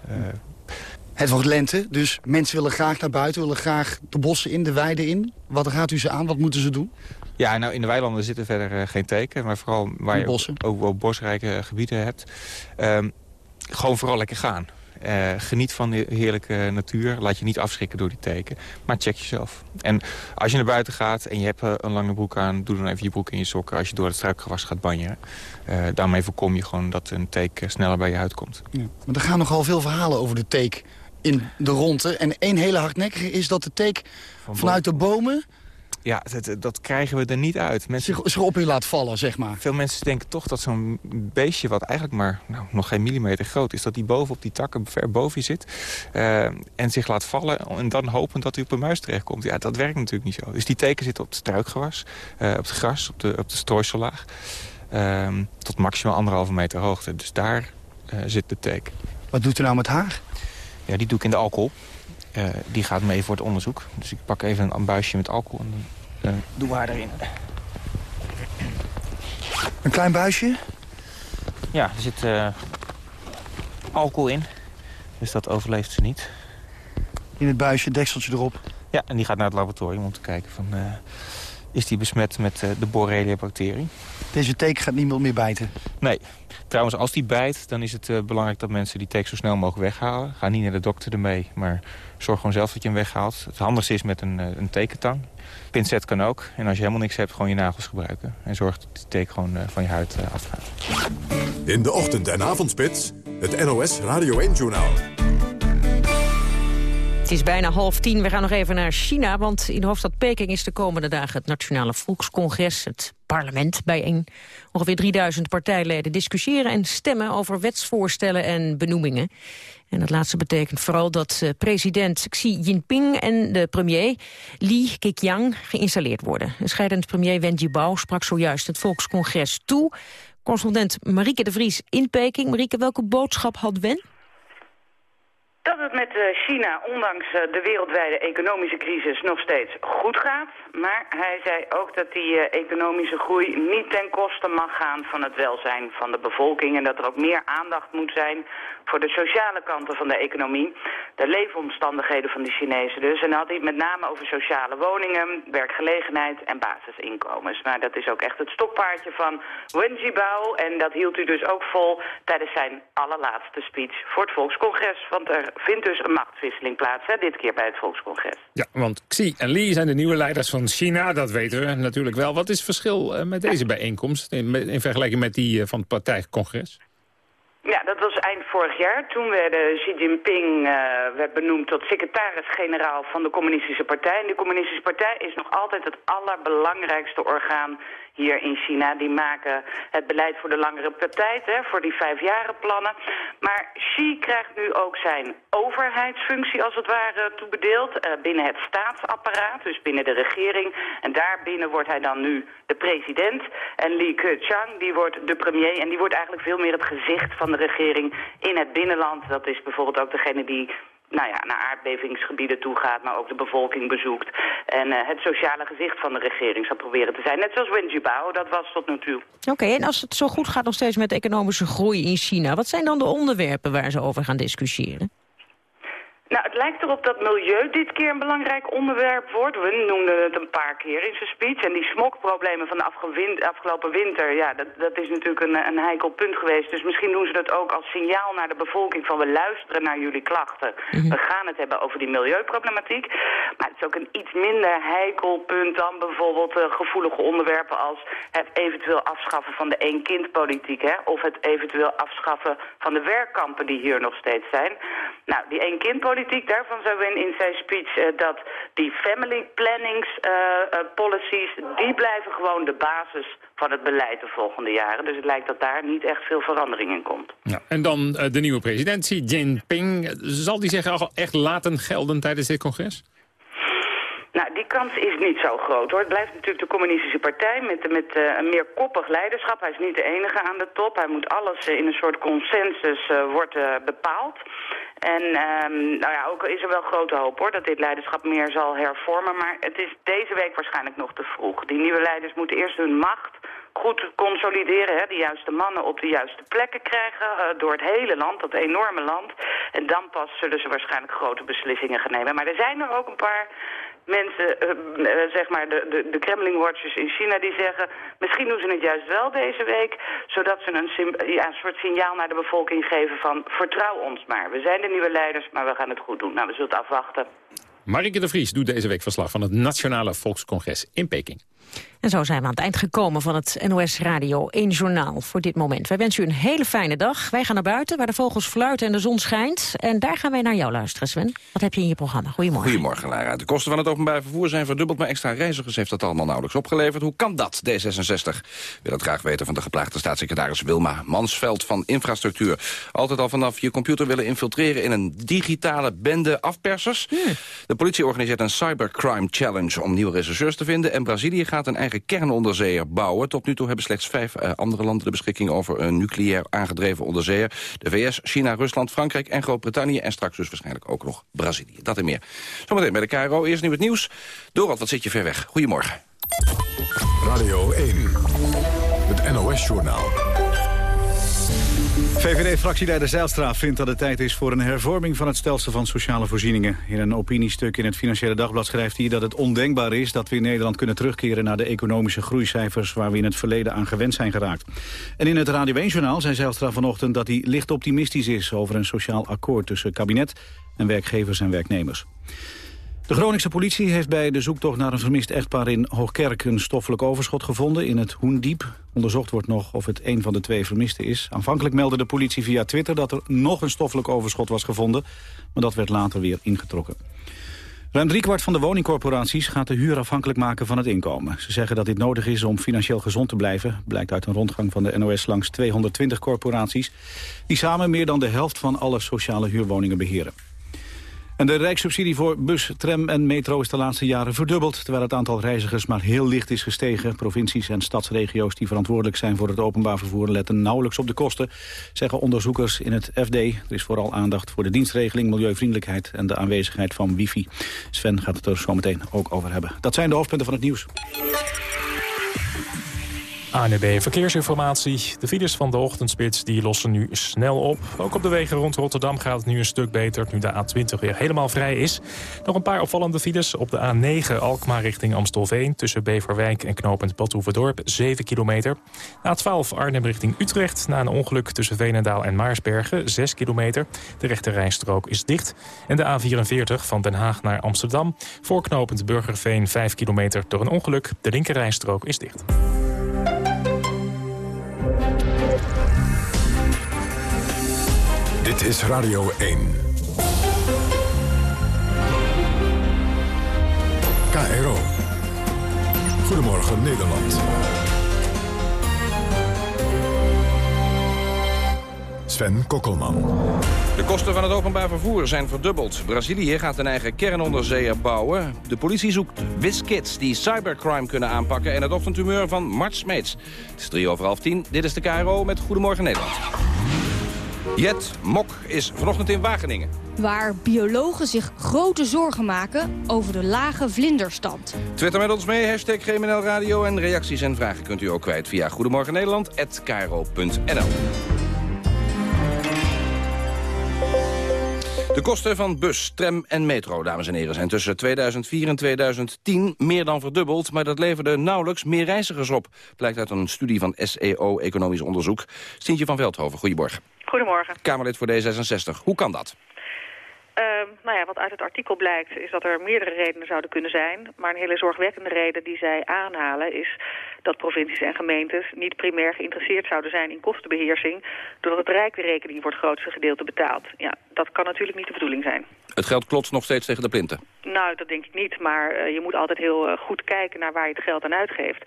Het wordt lente, dus mensen willen graag naar buiten... willen graag de bossen in, de weiden in. Wat gaat u ze aan? Wat moeten ze doen? Ja, nou in de weilanden zitten verder geen teken. Maar vooral waar je. Ook, ook, bosrijke gebieden hebt. Um, gewoon vooral lekker gaan. Uh, geniet van de heerlijke natuur. Laat je niet afschrikken door die teken. Maar check jezelf. En als je naar buiten gaat en je hebt uh, een lange broek aan... doe dan even je broek in je sokken als je door het struikgewas gaat banjeren. daarmee voorkom je gewoon dat een teek sneller bij je uitkomt. Ja. Maar er gaan nogal veel verhalen over de teek in de ronde. En één hele hardnekkige is dat de teek Van vanuit de bomen... Ja, dat, dat, krijgen we er niet uit. Mensen, zich, zich op u laat vallen, zeg maar. Veel mensen denken toch dat zo'n beestje... wat eigenlijk maar nou, nog geen millimeter groot is... dat die boven op die takken ver boven je zit... Uh, en zich laat vallen en dan hopen dat hij op een muis terechtkomt. Ja, dat werkt natuurlijk niet zo. Dus die teken zitten op het struikgewas, uh, op het gras, op de, op de strooisellaag... Uh, tot maximaal anderhalve meter hoogte. Dus daar uh, zit de teken. Wat doet u nou met haar? Ja, die doe ik in de alcohol. Uh, die gaat mee voor het onderzoek. Dus ik pak even een buisje met alcohol en dan uh, doen we haar erin. Een klein buisje? Ja, er zit uh, alcohol in. Dus dat overleeft ze niet. In het buisje, dekseltje erop? Ja, en die gaat naar het laboratorium om te kijken van... is die besmet met de Borrelia-bacterie. Deze teken gaat niemand meer bijten? Nee. Trouwens, als die bijt, dan is het uh, belangrijk dat mensen die teken zo snel mogelijk weghalen. Ga niet naar de dokter ermee, maar zorg gewoon zelf dat je hem weghaalt. Het handigste is met een, uh, een tekentang. Pincet kan ook. En als je helemaal niks hebt, gewoon je nagels gebruiken. En zorg dat die teken gewoon uh, van je huid afgaat. In de ochtend- en avondspits, het NOS Radio 1-journaal. Het is bijna half tien. We gaan nog even naar China, want in de hoofdstad Peking is de komende dagen het Nationale Volkscongres, het parlement, bijeen. Ongeveer 3000 partijleden discussiëren en stemmen over wetsvoorstellen en benoemingen. En dat laatste betekent vooral dat uh, president Xi Jinping en de premier Li Keqiang geïnstalleerd worden. De scheidend premier Wen Jiabao sprak zojuist het Volkscongres toe. Correspondent Marieke de Vries in Peking. Marieke, welke boodschap had Wen? Dat het met China, ondanks de wereldwijde economische crisis, nog steeds goed gaat. Maar hij zei ook dat die economische groei niet ten koste mag gaan van het welzijn van de bevolking. En dat er ook meer aandacht moet zijn voor de sociale kanten van de economie. De leefomstandigheden van de Chinezen dus. En dan had hij het met name over sociale woningen, werkgelegenheid en basisinkomens. Maar dat is ook echt het stokpaardje van Wen Jiabao. En dat hield u dus ook vol tijdens zijn allerlaatste speech voor het Volkscongres. Want er vindt dus een machtswisseling plaats, hè, dit keer bij het Volkscongres. Ja, want Xi en Li zijn de nieuwe leiders van China, dat weten we natuurlijk wel. Wat is het verschil met deze bijeenkomst in, in vergelijking met die van het partijcongres? Ja, dat was eind vorig jaar. Toen werd Xi Jinping uh, werd benoemd tot secretaris-generaal van de Communistische Partij. En de Communistische Partij is nog altijd het allerbelangrijkste orgaan hier in China. Die maken het beleid voor de langere tijd, hè, voor die vijfjarenplannen. Maar Xi krijgt nu ook zijn overheidsfunctie als het ware toebedeeld uh, binnen het staatsapparaat, dus binnen de regering. En daarbinnen wordt hij dan nu de president. En Li Keqiang, die wordt de premier en die wordt eigenlijk veel meer het gezicht van de regering in het binnenland. Dat is bijvoorbeeld ook degene die nou ja, naar aardbevingsgebieden toe gaat, maar ook de bevolking bezoekt. En uh, het sociale gezicht van de regering zal proberen te zijn. Net zoals Wen Jiabao, dat was tot nu toe. Oké, en als het zo goed gaat nog steeds met de economische groei in China... wat zijn dan de onderwerpen waar ze over gaan discussiëren? Nou, het lijkt erop dat milieu dit keer een belangrijk onderwerp wordt. We noemden het een paar keer in zijn speech. En die smokproblemen van de afgelopen winter, ja, dat, dat is natuurlijk een, een heikel punt geweest. Dus misschien doen ze dat ook als signaal naar de bevolking van we luisteren naar jullie klachten. Mm -hmm. We gaan het hebben over die milieuproblematiek. Maar het is ook een iets minder heikel punt dan bijvoorbeeld uh, gevoelige onderwerpen als het eventueel afschaffen van de één-kind-politiek. Hè? Of het eventueel afschaffen van de werkkampen die hier nog steeds zijn. Nou, die één-kind-politiek politiek. Daarvan zei Win in zijn speech uh, dat die family plannings uh, uh, policies, die blijven gewoon de basis van het beleid de volgende jaren. Dus het lijkt dat daar niet echt veel verandering in komt. Ja, en dan de nieuwe president, Xi Jinping. Zal die zeggen al echt laten gelden tijdens dit congres? Nou, die kans is niet zo groot hoor. Het blijft natuurlijk de communistische partij met, met uh, een meer koppig leiderschap. Hij is niet de enige aan de top. Hij moet alles uh, in een soort consensus uh, worden bepaald. En um, nou ja, ook is er wel grote hoop hoor dat dit leiderschap meer zal hervormen. Maar het is deze week waarschijnlijk nog te vroeg. Die nieuwe leiders moeten eerst hun macht goed consolideren. Hè, de juiste mannen op de juiste plekken krijgen uh, door het hele land, dat enorme land. En dan pas zullen ze waarschijnlijk grote beslissingen gaan nemen. Maar er zijn er ook een paar mensen, uh, uh, zeg maar de, de, de Kremlin-watchers in China, die zeggen... misschien doen ze het juist wel deze week... zodat ze een, ja, een soort signaal naar de bevolking geven van... vertrouw ons maar. We zijn de nieuwe leiders, maar we gaan het goed doen. Nou, we zullen het afwachten. Marike de Vries doet deze week verslag van het Nationale Volkscongres in Peking. En zo zijn we aan het eind gekomen van het NOS Radio 1 Journaal voor dit moment. Wij wensen u een hele fijne dag. Wij gaan naar buiten waar de vogels fluiten en de zon schijnt. En daar gaan wij naar jou luisteren, Sven. Wat heb je in je programma? Goedemorgen. Goedemorgen, Lara. De kosten van het openbaar vervoer zijn verdubbeld... maar extra reizigers heeft dat allemaal nauwelijks opgeleverd. Hoe kan dat, D66? Wil het graag weten van de geplaagde staatssecretaris Wilma Mansveld van Infrastructuur. Altijd al vanaf je computer willen infiltreren in een digitale bende afpersers. Hmm. De politie organiseert een cybercrime challenge om nieuwe rechercheurs te vinden. En Brazilië gaat een eigen kernonderzeeër bouwen. Tot nu toe hebben slechts vijf uh, andere landen de beschikking over een nucleair aangedreven onderzeeër. De VS, China, Rusland, Frankrijk en Groot-Brittannië. En straks dus waarschijnlijk ook nog Brazilië. Dat en meer. Zometeen bij de KRO. Eerst nu het nieuws. Dorot, wat zit je ver weg? Goedemorgen. Radio 1. Het NOS-journaal. VVD-fractieleider Zijlstra vindt dat het tijd is voor een hervorming van het stelsel van sociale voorzieningen. In een opiniestuk in het Financiële Dagblad schrijft hij dat het ondenkbaar is dat we in Nederland kunnen terugkeren naar de economische groeicijfers waar we in het verleden aan gewend zijn geraakt. En in het Radio 1-journaal zei Zijlstra vanochtend dat hij licht optimistisch is over een sociaal akkoord tussen kabinet en werkgevers en werknemers. De Groningse politie heeft bij de zoektocht naar een vermist echtpaar in Hoogkerk een stoffelijk overschot gevonden in het Hoendiep. Onderzocht wordt nog of het een van de twee vermisten is. Aanvankelijk meldde de politie via Twitter dat er nog een stoffelijk overschot was gevonden, maar dat werd later weer ingetrokken. Ruim driekwart van de woningcorporaties gaat de huur afhankelijk maken van het inkomen. Ze zeggen dat dit nodig is om financieel gezond te blijven. Blijkt uit een rondgang van de NOS langs 220 corporaties... die samen meer dan de helft van alle sociale huurwoningen beheren. En de rijkssubsidie voor bus, tram en metro is de laatste jaren verdubbeld... terwijl het aantal reizigers maar heel licht is gestegen. Provincies en stadsregio's die verantwoordelijk zijn voor het openbaar vervoer... letten nauwelijks op de kosten, zeggen onderzoekers in het FD. Er is vooral aandacht voor de dienstregeling, milieuvriendelijkheid... en de aanwezigheid van wifi. Sven gaat het er zo meteen ook over hebben. Dat zijn de hoofdpunten van het nieuws. ANB Verkeersinformatie. De files van de ochtendspits die lossen nu snel op. Ook op de wegen rond Rotterdam gaat het nu een stuk beter... nu de A20 weer helemaal vrij is. Nog een paar opvallende files op de A9 Alkmaar richting Amstelveen... tussen Beverwijk en knooppunt Badhoevedorp, 7 kilometer. A12 Arnhem richting Utrecht na een ongeluk tussen Veenendaal en Maarsbergen... 6 kilometer. De rechte rijstrook is dicht. En de A44 van Den Haag naar Amsterdam... voor knooppunt Burgerveen 5 kilometer door een ongeluk. De linker rijstrook is dicht. Dit is Radio 1. KRO. Goedemorgen Nederland. Sven Kokkelman. De kosten van het openbaar vervoer zijn verdubbeld. Brazilië gaat een eigen kernonderzeeër bouwen. De politie zoekt wiskits die cybercrime kunnen aanpakken... en het ochtendhumeur van Mart Smeets. Het is drie over half tien. Dit is de KRO met Goedemorgen Nederland. Jet Mok is vanochtend in Wageningen. Waar biologen zich grote zorgen maken over de lage vlinderstand. Twitter met ons mee, hashtag GMNL Radio. En reacties en vragen kunt u ook kwijt via Goedemorgen. De kosten van bus, tram en metro, dames en heren, zijn tussen 2004 en 2010 meer dan verdubbeld, maar dat leverde nauwelijks meer reizigers op. Blijkt uit een studie van SEO Economisch Onderzoek. Stientje van Veldhoven, goedemorgen. Goedemorgen. Kamerlid voor D66. Hoe kan dat? Uh, nou ja, wat uit het artikel blijkt is dat er meerdere redenen zouden kunnen zijn. Maar een hele zorgwekkende reden die zij aanhalen is dat provincies en gemeentes niet primair geïnteresseerd zouden zijn in kostenbeheersing, doordat het Rijk de rekening voor het grootste gedeelte betaalt. Ja, dat kan natuurlijk niet de bedoeling zijn. Het geld klotst nog steeds tegen de plinten? Nou, dat denk ik niet, maar uh, je moet altijd heel uh, goed kijken naar waar je het geld aan uitgeeft.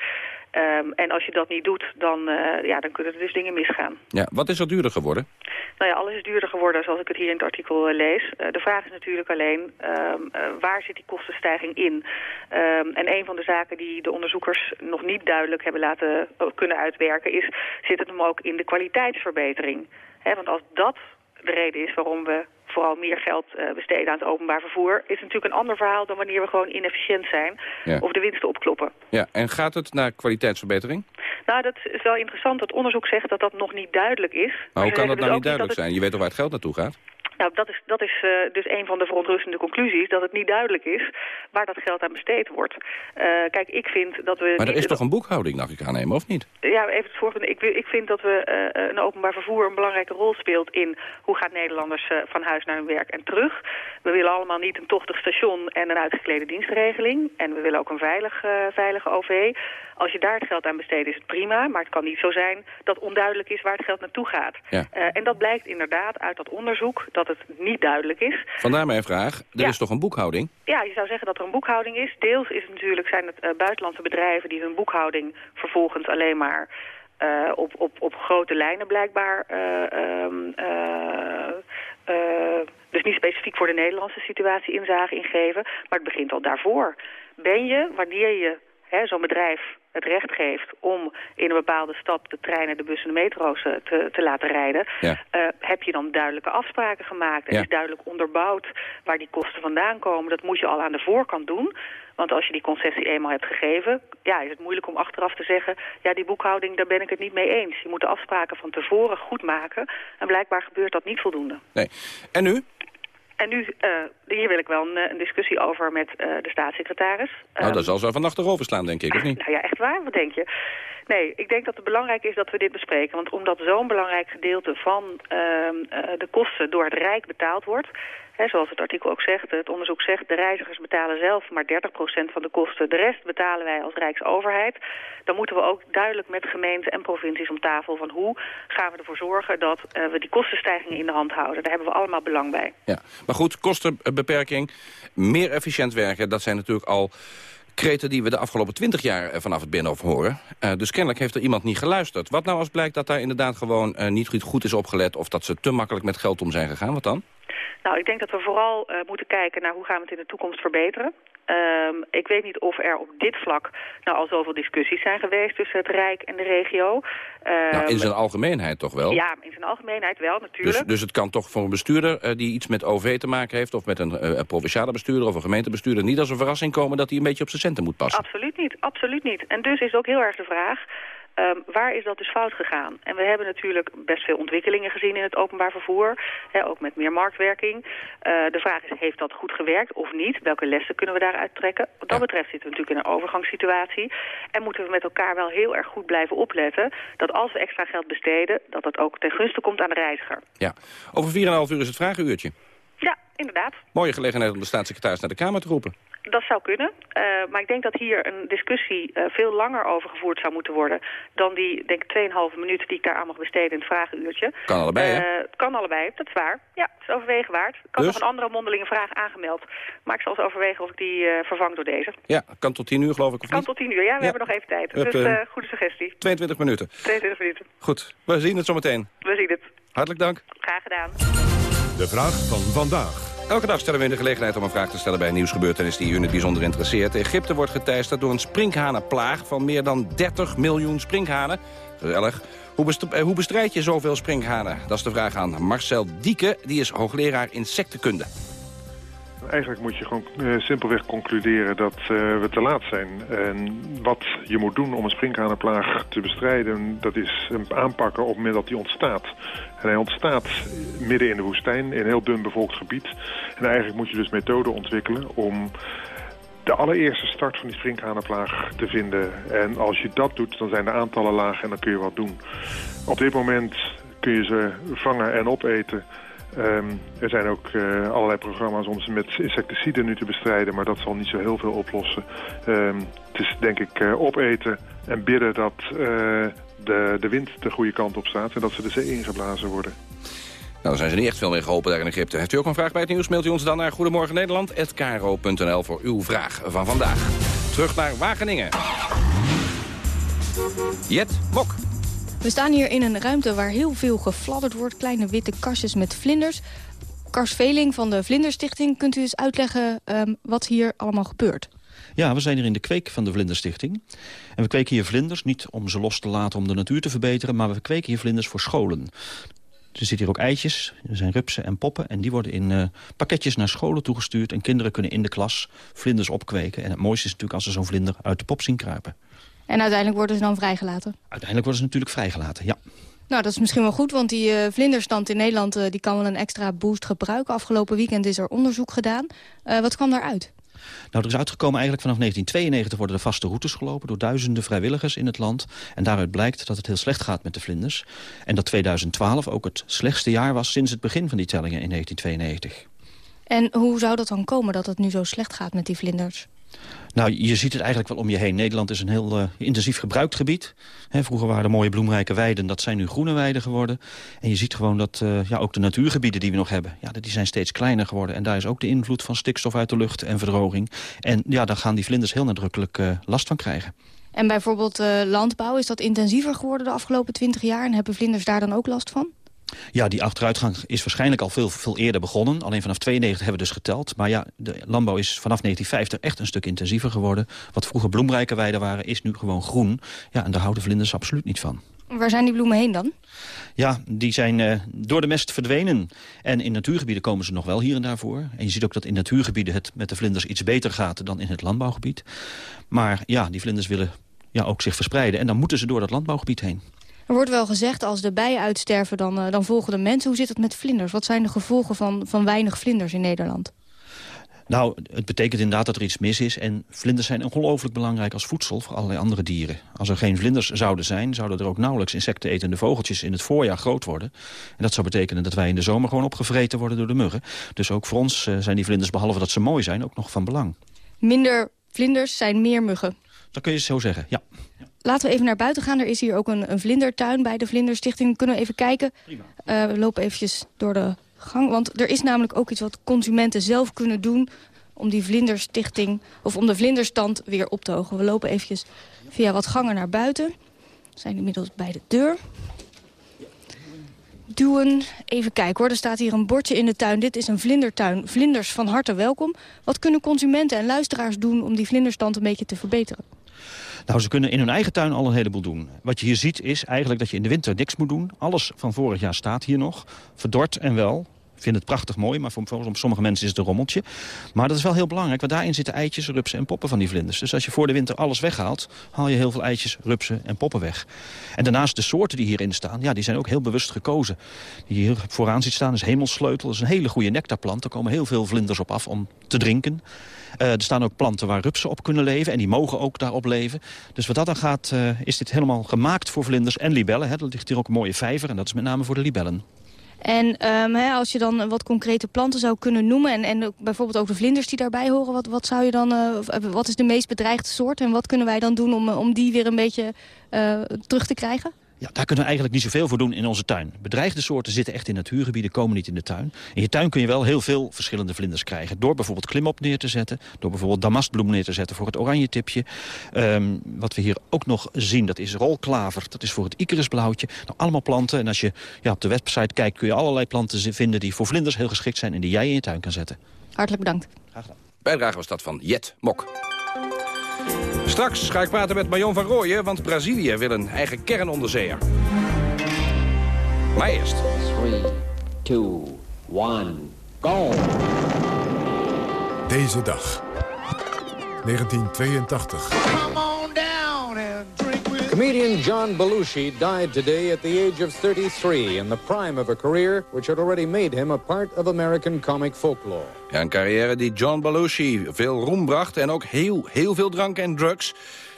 Ehm, en als je dat niet doet, dan, eh, ja, dan kunnen er dus dingen misgaan. Ja, wat is er duurder geworden? Nou ja, alles is duurder geworden zoals ik het hier in het artikel eh, lees. Eh, de vraag is natuurlijk alleen, ehm, eh, waar zit die kostenstijging in? Ehm, en een van de zaken die de onderzoekers nog niet duidelijk hebben laten kunnen uitwerken... is, zit het hem ook in de kwaliteitsverbetering? Want als dat de reden is waarom we vooral meer geld eh, besteden aan het openbaar vervoer... is natuurlijk een ander verhaal dan wanneer we gewoon inefficiënt zijn... Ja. of de winsten opkloppen. Ja, en gaat het naar kwaliteitsverbetering? Nou, dat is wel interessant. Het onderzoek zegt dat dat nog niet duidelijk is. Maar hoe kan dat zeggen nou dus niet duidelijk dat het- zijn? Je weet toch waar het geld naartoe gaat? Nou, dat is, dat is eh, dus een van de verontrustende conclusies, dat het niet duidelijk is waar dat geld aan besteed wordt. Eh, kijk, ik vind dat we... Maar er is toch een boekhouding, mag ik aannemen, of niet? Ja, even het voorbeeld. Ik, ik vind dat we eh, een openbaar vervoer een belangrijke rol speelt in hoe gaan Nederlanders van huis naar hun werk en terug. We willen allemaal niet een tochtig station en een uitgeklede dienstregeling. En we willen ook een veilig, veilige OV. Als je daar het geld aan besteedt is het prima, maar het kan niet zo zijn dat onduidelijk is waar het geld naartoe gaat. Ja. En dat blijkt inderdaad uit dat onderzoek dat het niet duidelijk is. Vandaar mijn vraag. Er Ja. is toch een boekhouding? Ja, je zou zeggen dat er een boekhouding is. Deels is het natuurlijk, zijn het eh, buitenlandse bedrijven die hun boekhouding vervolgens alleen maar eh, op, op, op grote lijnen blijkbaar. eh, ehm, eh, eh, dus niet specifiek voor de Nederlandse situatie inzage ingeven. Maar het begint al daarvoor. Ben je, wanneer je zo'n bedrijf het recht geeft om in een bepaalde stad de treinen, de bussen en de metro's eh, te, te laten rijden, Ja. eh, heb je dan duidelijke afspraken gemaakt en Ja. is duidelijk onderbouwd waar die kosten vandaan komen. Dat moet je al aan de voorkant doen. Want als je die concessie eenmaal hebt gegeven, ja, is het moeilijk om achteraf te zeggen, ja, die boekhouding, daar ben ik het niet mee eens. Je moet de afspraken van tevoren goed maken en blijkbaar gebeurt dat niet voldoende. Nee. En nu? En nu, eh, hier wil ik wel een, eh, een discussie over met eh, de staatssecretaris. nou, dat zal zo vannacht erover slaan, denk ik, of niet? nou ja, echt waar? Wat denk je? Nee, ik denk dat het belangrijk is dat we dit bespreken. Want omdat zo'n belangrijk gedeelte van ehm, eh, de kosten door het Rijk betaald wordt... Zoals het artikel ook zegt, het onderzoek zegt... de reizigers betalen zelf maar 30% van de kosten. De rest betalen wij als Rijksoverheid. Dan moeten we ook duidelijk met gemeenten en provincies om tafel... van hoe gaan we ervoor zorgen dat eh, we die kostenstijgingen in de hand houden. Daar hebben we allemaal belang bij. Ja. Maar goed, kostenbeperking, meer efficiënt werken... dat zijn natuurlijk al kreten die we de afgelopen twintig jaar eh, vanaf het Binnenhof horen. Eh, dus kennelijk heeft er iemand niet geluisterd. Wat nou als blijkt dat daar inderdaad gewoon eh, niet goed- is opgelet... of dat ze te makkelijk met geld om zijn gegaan? Wat dan? Nou, ik denk dat we vooral moeten kijken naar hoe gaan we het in de toekomst verbeteren. Ehm, ik weet niet of er op dit vlak nou al zoveel discussies zijn geweest tussen het Rijk en de regio. nou, in zijn algemeenheid toch wel? Ja, in zijn algemeenheid wel, natuurlijk. Dus, dus het kan toch voor een bestuurder eh, die iets met OV te maken heeft... of met een eh, provinciale bestuurder of een gemeentebestuurder... niet als een verrassing komen dat hij een beetje op zijn centen moet passen. Absoluut niet, absoluut niet. En dus is ook heel erg de vraag... ehm, waar is dat dus fout gegaan? En we hebben natuurlijk best veel ontwikkelingen gezien in het openbaar vervoer. Hè, ook met meer marktwerking. Eh, de vraag is, heeft dat goed gewerkt of niet? Welke lessen kunnen we daaruit trekken? Wat dat betreft zitten we natuurlijk in een overgangssituatie. En moeten we met elkaar wel heel erg goed blijven opletten... dat als we extra geld besteden, dat dat ook ten gunste komt aan de reiziger. Ja. Over 4,5 uur is het vragenuurtje. Ja, inderdaad. Mooie gelegenheid om de staatssecretaris naar de Kamer te roepen. Dat zou kunnen. Eh, maar ik denk dat hier een discussie eh, veel langer over gevoerd zou moeten worden... dan die, denk ik, 2,5 minuten die ik daar aan mag besteden in het vragenuurtje. Kan allebei, hè? Eh, het kan allebei, dat is waar. Ja, het is overwegen waard. Ik had Dus? nog een andere mondelinge vraag aangemeld. Maar ik zal eens overwegen of ik die eh, vervang door deze. Ja, kan tot 10 uur geloof ik, of Kan niet? tot 10 uur, ja, we Ja. hebben nog even tijd. Hebt, dus eh, eh, goede suggestie. 22 minuten. 22 minuten. Goed, we zien het zometeen. We zien het. Hartelijk dank. Graag gedaan. De vraag van vandaag. Elke dag stellen we in de gelegenheid om een vraag te stellen bij een nieuwsgebeurtenis die u in bijzonder interesseert. Egypte wordt geteisterd door een sprinkhanenplaag van meer dan 30 miljoen sprinkhanen. Gezellig. Eh, hoe bestrijd je zoveel sprinkhanen? Dat is de vraag aan Marcel Dieke, die is hoogleraar insectenkunde. Eigenlijk moet je gewoon eh, simpelweg concluderen dat eh, we te laat zijn. En wat je moet doen om een sprinkhanenplaag te bestrijden... dat is hem aanpakken op het moment dat die ontstaat. En hij ontstaat midden in de woestijn, in een heel dun bevolkt gebied. En eigenlijk moet je dus methoden ontwikkelen om de allereerste start van die sprinkhanenplaag te vinden. En als je dat doet, dan zijn de aantallen laag en dan kun je wat doen. Op dit moment kun je ze vangen en opeten... Ehm, er zijn ook eh, allerlei programma's om ze met insecticiden nu te bestrijden, maar dat zal niet zo heel veel oplossen. Ehm, het is denk ik eh, opeten en bidden dat eh, de, de wind de goede kant op staat en dat ze de zee ingeblazen worden. Nou, dan zijn ze niet echt veel meer geholpen daar in Egypte. Heeft u ook een vraag bij het nieuws? Mailt u ons dan naar Goedemorgen Nederland@kro.nl voor uw vraag van vandaag. Terug naar Wageningen. Jet Mok. We staan hier in een ruimte waar heel veel gefladderd wordt. Kleine witte kastjes met vlinders. Kars Veling van de Vlinderstichting. Kunt u eens uitleggen um, wat hier allemaal gebeurt? Ja, we zijn hier in de kweek van de Vlinderstichting. En we kweken hier vlinders, niet om ze los te laten om de natuur te verbeteren... maar we kweken hier vlinders voor scholen. Er zitten hier ook eitjes, er zijn rupsen en poppen... en die worden in uh, pakketjes naar scholen toegestuurd... en kinderen kunnen in de klas vlinders opkweken. En het mooiste is natuurlijk als ze zo'n vlinder uit de pop zien kruipen. En uiteindelijk worden ze dan vrijgelaten? Uiteindelijk worden ze natuurlijk vrijgelaten, ja. Nou, dat is misschien wel goed, want die uh, vlinderstand in Nederland... Uh, die kan wel een extra boost gebruiken. Afgelopen weekend is er onderzoek gedaan. Wat kwam daaruit? Nou, er is uitgekomen eigenlijk vanaf 1992 worden er vaste routes gelopen... door duizenden vrijwilligers in het land. En daaruit blijkt dat het heel slecht gaat met de vlinders. En dat 2012 ook het slechtste jaar was sinds het begin van die tellingen in 1992. En hoe zou dat dan komen dat het nu zo slecht gaat met die vlinders? Nou, je ziet het eigenlijk wel om je heen. Nederland is een heel uh, intensief gebruikt gebied. Vroeger waren er mooie bloemrijke weiden, dat zijn nu groene weiden geworden. En je ziet gewoon dat uh, ja, ook de natuurgebieden die we nog hebben... Ja, die zijn steeds kleiner geworden. En daar is ook de invloed van stikstof uit de lucht en verdroging. En ja, daar gaan die vlinders heel nadrukkelijk uh, last van krijgen. En bijvoorbeeld landbouw, is dat intensiever geworden de afgelopen 20 jaar? En hebben vlinders daar dan ook last van? Ja, die achteruitgang is waarschijnlijk al veel, veel eerder begonnen. Alleen vanaf 92 hebben we dus geteld. Maar ja, de landbouw is vanaf 1950 echt een stuk intensiever geworden. Wat vroeger bloemrijke weiden waren, is nu gewoon groen. Ja, en daar houden vlinders absoluut niet van. Waar zijn die bloemen heen dan? Ja, die zijn uh, door de mest verdwenen. En in natuurgebieden komen ze nog wel hier en daar voor. En je ziet ook dat in natuurgebieden het met de vlinders iets beter gaat dan in het landbouwgebied. Maar ja, die vlinders willen ja, ook zich verspreiden. En dan moeten ze door dat landbouwgebied heen. Er wordt wel gezegd, als de bijen uitsterven, dan, uh, dan volgen de mensen. Hoe zit het met vlinders? Wat zijn de gevolgen van, van weinig vlinders in Nederland? Nou, het betekent inderdaad dat er iets mis is. En vlinders zijn ongelooflijk belangrijk als voedsel voor allerlei andere dieren. Als er geen vlinders zouden zijn, zouden er ook nauwelijks insectenetende vogeltjes in het voorjaar groot worden. En dat zou betekenen dat wij in de zomer gewoon opgevreten worden door de muggen. Dus ook voor ons uh, zijn die vlinders, behalve dat ze mooi zijn, ook nog van belang. Minder vlinders zijn meer muggen? Dat kun je zo zeggen, ja. Laten we even naar buiten gaan. Er is hier ook een, een vlindertuin bij de Vlinderstichting. Kunnen we even kijken? Prima. Uh, we lopen eventjes door de gang. Want er is namelijk ook iets wat consumenten zelf kunnen doen... om die vlinderstichting, of om de vlinderstand weer op te hogen. We lopen eventjes via wat gangen naar buiten. We zijn inmiddels bij de deur. Duwen. Even kijken hoor, er staat hier een bordje in de tuin. Dit is een vlindertuin. Vlinders van harte welkom. Wat kunnen consumenten en luisteraars doen om die vlinderstand een beetje te verbeteren? Nou, ze kunnen in hun eigen tuin al een heleboel doen. Wat je hier ziet is eigenlijk dat je in de winter niks moet doen. Alles van vorig jaar staat hier nog. Verdord en wel. Ik vind het prachtig mooi, maar voor, sommige mensen is het een rommeltje. Maar dat is wel heel belangrijk, want daarin zitten eitjes, rupsen en poppen van die vlinders. Dus als je voor de winter alles weghaalt, haal je heel veel eitjes, rupsen en poppen weg. En daarnaast de soorten die hierin staan, ja, die zijn ook heel bewust gekozen. Die hier vooraan ziet staan is hemelsleutel. Dat is een hele goede nectarplant. Er komen heel veel vlinders op af om te drinken. Uh, er staan ook planten waar rupsen op kunnen leven en die mogen ook daarop leven. Dus wat dat dan gaat, uh, is dit helemaal gemaakt voor vlinders en libellen. Hè. Er ligt hier ook een mooie vijver en dat is met name voor de libellen. En um, hè, als je dan wat concrete planten zou kunnen noemen... en, en bijvoorbeeld ook de vlinders die daarbij horen... wat, wat, zou je dan, uh, wat is de meest bedreigde soort... en wat kunnen wij dan doen om, om die weer een beetje terug te krijgen? Ja, daar kunnen we eigenlijk niet zoveel voor doen in onze tuin. Bedreigde soorten zitten echt in natuurgebieden, komen niet in de tuin. In je tuin kun je wel heel veel verschillende vlinders krijgen. Door bijvoorbeeld klimop neer te zetten. Door bijvoorbeeld damastbloem neer te zetten voor het oranje tipje. Um, wat we hier ook nog zien, dat is rolklaver. Dat is voor het icarusblauwtje. Nou, allemaal planten. En als je ja, op de website kijkt, kun je allerlei planten vinden... die voor vlinders heel geschikt zijn en die jij in je tuin kan zetten. Hartelijk bedankt. Graag gedaan. Bijdrage was dat van Jet Mok. Straks ga ik praten met Marion van Rooyen, want Brazilië wil een eigen kernonderzeeër. Maar eerst. 3, 2, 1, go! Deze dag. 1982. Comedian John Belushi died today at the age of 33 in the prime of a career which had already made him a part of American comic folklore. Ja, een carrière die John Belushi veel roem bracht en ook heel, heel veel drank en drugs.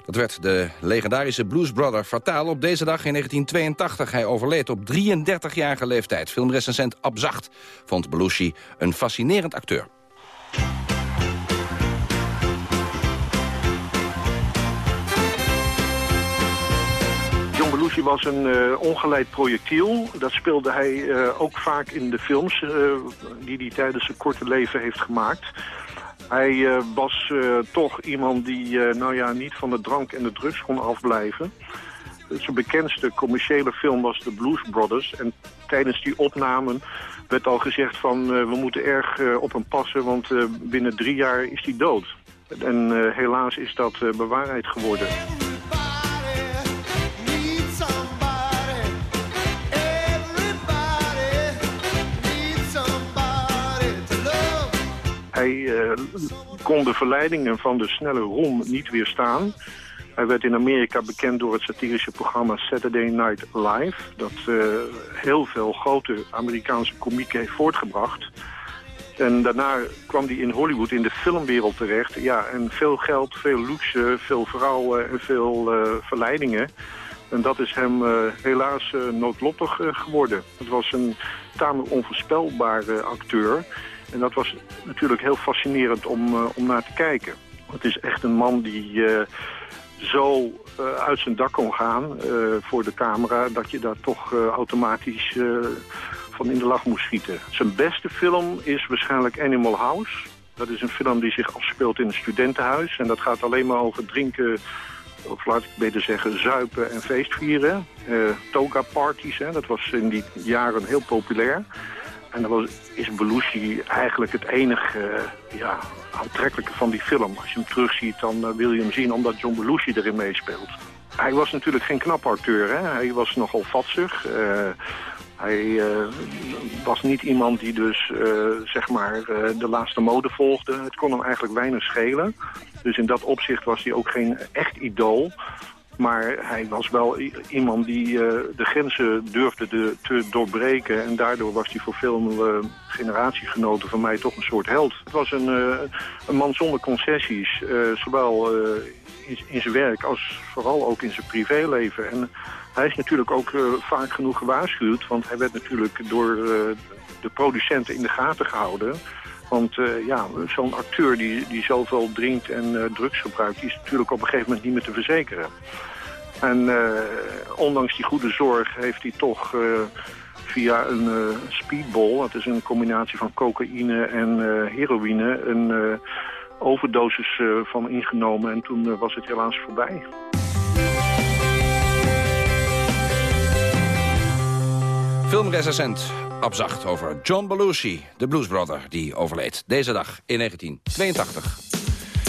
Dat werd de legendarische Blues Brother fataal op deze dag in 1982. Hij overleed op 33-jarige leeftijd. Filmrecensent Abzacht vond Belushi een fascinerend acteur. Belushi was een uh, ongeleid projectiel. Dat speelde hij uh, ook vaak in de films uh, die hij tijdens zijn korte leven heeft gemaakt. Hij eh, was eh, toch iemand die eh, nou ja, niet van de drank en de drugs kon afblijven. Zijn bekendste commerciële film was The Blues Brothers. En tijdens die opnamen werd al gezegd van we moeten erg op hem passen... want binnen drie jaar is hij dood. En helaas is dat bewaarheid geworden. Hij uh, kon de verleidingen van de snelle rom niet weerstaan. Hij werd in Amerika bekend door het satirische programma Saturday Night Live... dat uh, heel veel grote Amerikaanse komieken heeft voortgebracht. En daarna kwam hij in Hollywood in de filmwereld terecht. Ja, en veel geld, veel luxe, veel vrouwen en veel uh, verleidingen. En dat is hem helaas noodlottig geworden. Het was een tamelijk onvoorspelbare acteur... En dat was natuurlijk heel fascinerend om, uh, om naar te kijken. Het is echt een man die uh, zo uh, uit zijn dak kon gaan voor de camera... dat je daar toch automatisch van in de lach moest schieten. Zijn beste film is waarschijnlijk Animal House. Dat is een film die zich afspeelt in een studentenhuis. En dat gaat alleen maar over drinken, of laat ik beter zeggen, zuipen en feestvieren. toga parties, hè, dat was in die jaren heel populair. En dan is Belushi eigenlijk het enige uh, ja, aantrekkelijke van die film. Als je hem terugziet, dan uh, wil je hem zien omdat John Belushi erin meespeelt. Hij was natuurlijk geen knap acteur. Hè? Hij was nogal vatsig. Uh, hij was niet iemand die dus zeg maar de laatste mode volgde. Het kon hem eigenlijk weinig schelen. Dus in dat opzicht was hij ook geen echt idool. Maar hij was wel iemand die uh, de grenzen durfde de, te doorbreken. En daardoor was hij voor veel uh, generatiegenoten van mij toch een soort held. Het was een, uh, een man zonder concessies. zowel in, zijn werk als vooral ook in zijn privéleven. En hij is natuurlijk ook vaak genoeg gewaarschuwd. Want hij werd natuurlijk door de producenten in de gaten gehouden. Want uh, ja, zo'n acteur die, die zoveel drinkt en uh, drugs gebruikt... die is natuurlijk op een gegeven moment niet meer te verzekeren. En uh, ondanks die goede zorg heeft hij toch via een speedball... dat is een combinatie van cocaïne en heroïne... een overdosis van ingenomen en toen was het helaas voorbij. Filmrecensent Abzacht over John Belushi, de Blues Brother, die overleed deze dag in 1982.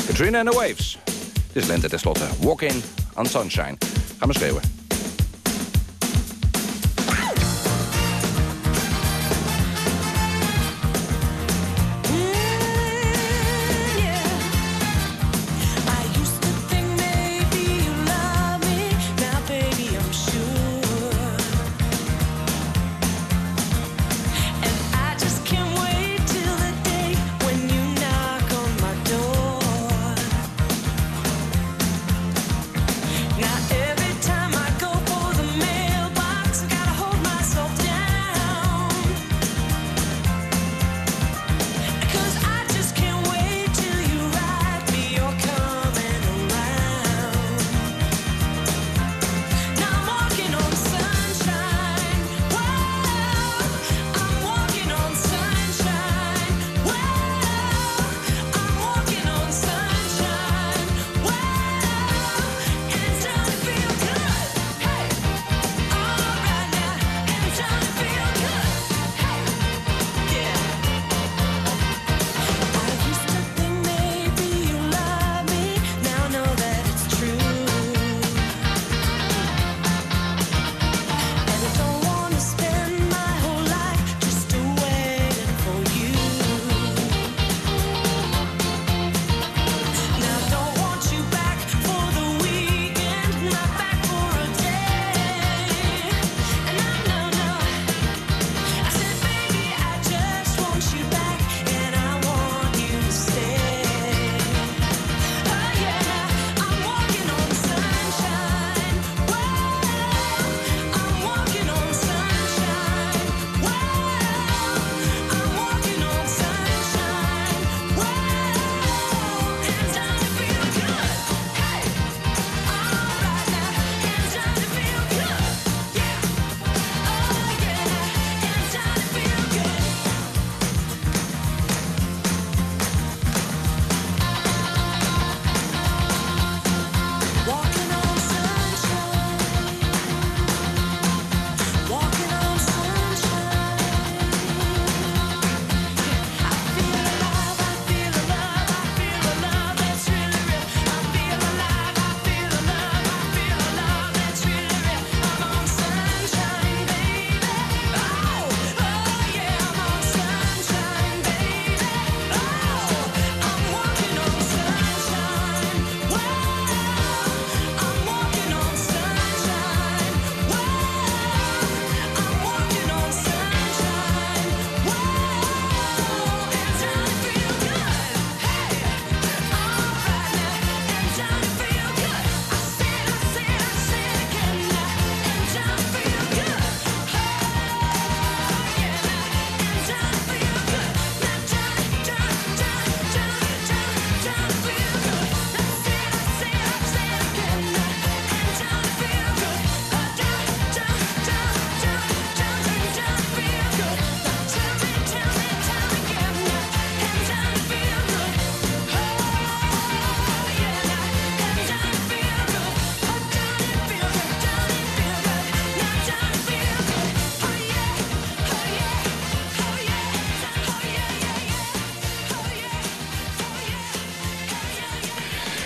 Katrina and the Waves. Het is lente tenslotte. Walk in on sunshine. Ga maar schreeuwen.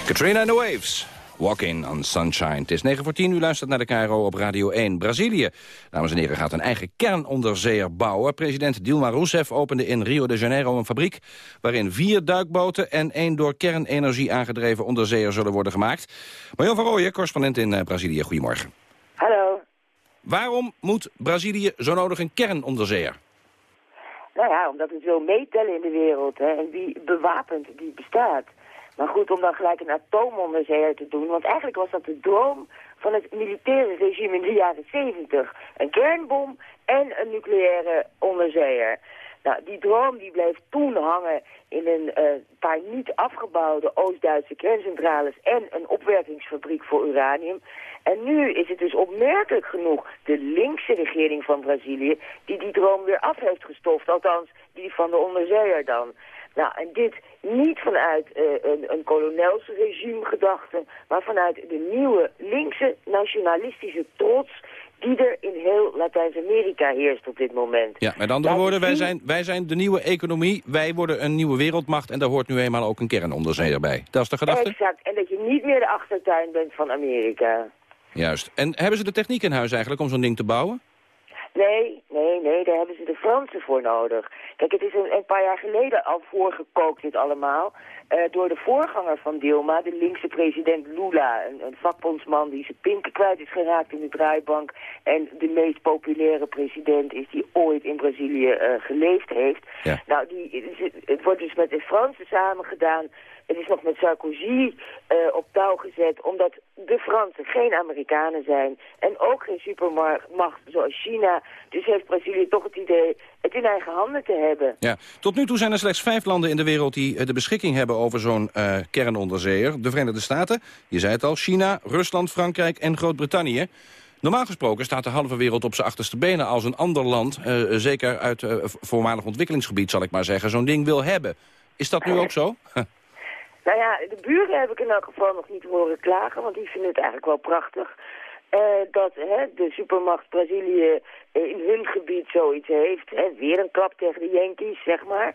Katrina and the Waves. Walking on Sunshine. Het is 9 voor 10, u luistert naar de KRO op Radio 1. Brazilië, dames en heren, gaat een eigen kernonderzeeër bouwen. President Dilma Rousseff opende in Rio de Janeiro een fabriek... waarin vier duikboten en één door kernenergie aangedreven onderzeeër zullen worden gemaakt. Marjan van Rooyen, correspondent in eh, Brazilië. Goedemorgen. Hallo. Waarom moet Brazilië zo nodig een kernonderzeeër? Nou ja, omdat het wil meetellen in de wereld. Hè, en wie bewapend die bestaat. Maar goed, om dan gelijk een atoomonderzeeër te doen. Want eigenlijk was dat de droom van het militaire regime in de jaren 70. Een kernbom en een nucleaire onderzeeër. Nou, die droom die bleef toen hangen in een eh, paar niet afgebouwde Oost-Duitse kerncentrales en een opwerkingsfabriek voor uranium. En nu is het dus opmerkelijk genoeg de linkse regering van Brazilië die die droom weer af heeft gestoft. Althans, die van de onderzeeër dan. Nou, en dit niet vanuit uh, een, een kolonelsregime gedachte, maar vanuit de nieuwe linkse nationalistische trots die er in heel Latijns-Amerika heerst op dit moment. Ja, met andere woorden, wij zijn, wij zijn de nieuwe economie, wij worden een nieuwe wereldmacht en daar hoort nu eenmaal ook een kernonderzeeër bij. Dat is de gedachte? Exact, en dat je niet meer de achtertuin bent van Amerika. Juist. En hebben ze de techniek in huis eigenlijk om zo'n ding te bouwen? Nee, nee, nee, daar hebben ze de Fransen voor nodig. Kijk, het is een, een paar jaar geleden al voorgekookt dit allemaal. Uh, door de voorganger van Dilma, de linkse president Lula. Een, een vakbondsman die zijn pinken kwijt is geraakt in de draaibank. En de meest populaire president is die ooit in Brazilië uh, geleefd heeft. Ja. Nou, die, het wordt dus met de Fransen samen gedaan. Het is nog met Sarkozy uh, op touw gezet, omdat de Fransen geen Amerikanen zijn en ook geen supermacht zoals China. Dus heeft Brazilië toch het idee het in eigen handen te hebben. Ja. Tot nu toe zijn er slechts vijf landen in de wereld die de beschikking hebben over zo'n uh, kernonderzeeër. De Verenigde Staten, je zei het al, China, Rusland, Frankrijk en Groot-Brittannië. Normaal gesproken staat de halve wereld op zijn achterste benen als een ander land, uh, zeker uit uh, voormalig ontwikkelingsgebied zal ik maar zeggen, zo'n ding wil hebben. Is dat nu ook zo? Nou ja, de buren heb ik in elk geval nog niet horen klagen, want die vinden het eigenlijk wel prachtig. Uh, dat hè, de supermacht Brazilië in hun gebied zoiets heeft. Hè, weer een klap tegen de Yankees, zeg maar.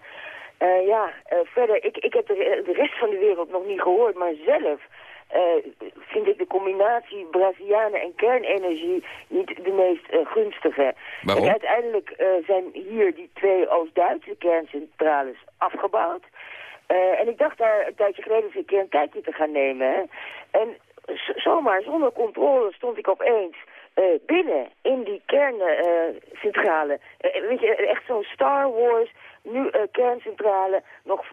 Uh, ja, uh, verder, ik, ik heb de, de, rest van de wereld nog niet gehoord, maar zelf vind ik de combinatie Brazilianen en kernenergie niet de meest gunstige. Waarom? En uiteindelijk zijn hier die twee Oost-Duitse kerncentrales afgebouwd. En ik dacht daar een tijdje geleden eens een keer een kijkje te gaan nemen. Hè. En zomaar, zonder controle, stond ik opeens uh, binnen in die kerncentrale. Uh, weet je, echt zo'n Star Wars, nu kerncentrale, nog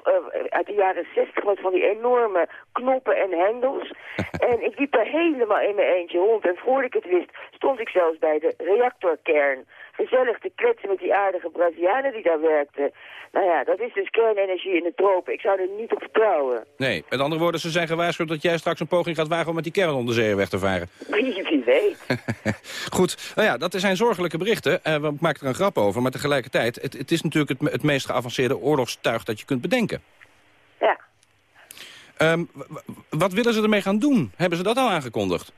uit de jaren 60 met van die enorme knoppen en hendels. en ik liep daar helemaal in mijn eentje rond. En voordat ik het wist, stond ik zelfs bij de reactorkern. Gezellig te kletsen met die aardige Brazilianen die daar werkten. Nou ja, dat is dus kernenergie in de tropen. Ik zou er niet op vertrouwen. Nee, met andere woorden, ze zijn gewaarschuwd dat jij straks een poging gaat wagen om met die kernonderzeeër weg te varen. Wie, wie weet. Goed, nou ja, dat zijn zorgelijke berichten. Uh, we maken er een grap over, maar tegelijkertijd... het, het is natuurlijk het, het meest geavanceerde oorlogstuig dat je kunt bedenken. Ja. Um, wat willen ze ermee gaan doen? Hebben ze dat al aangekondigd?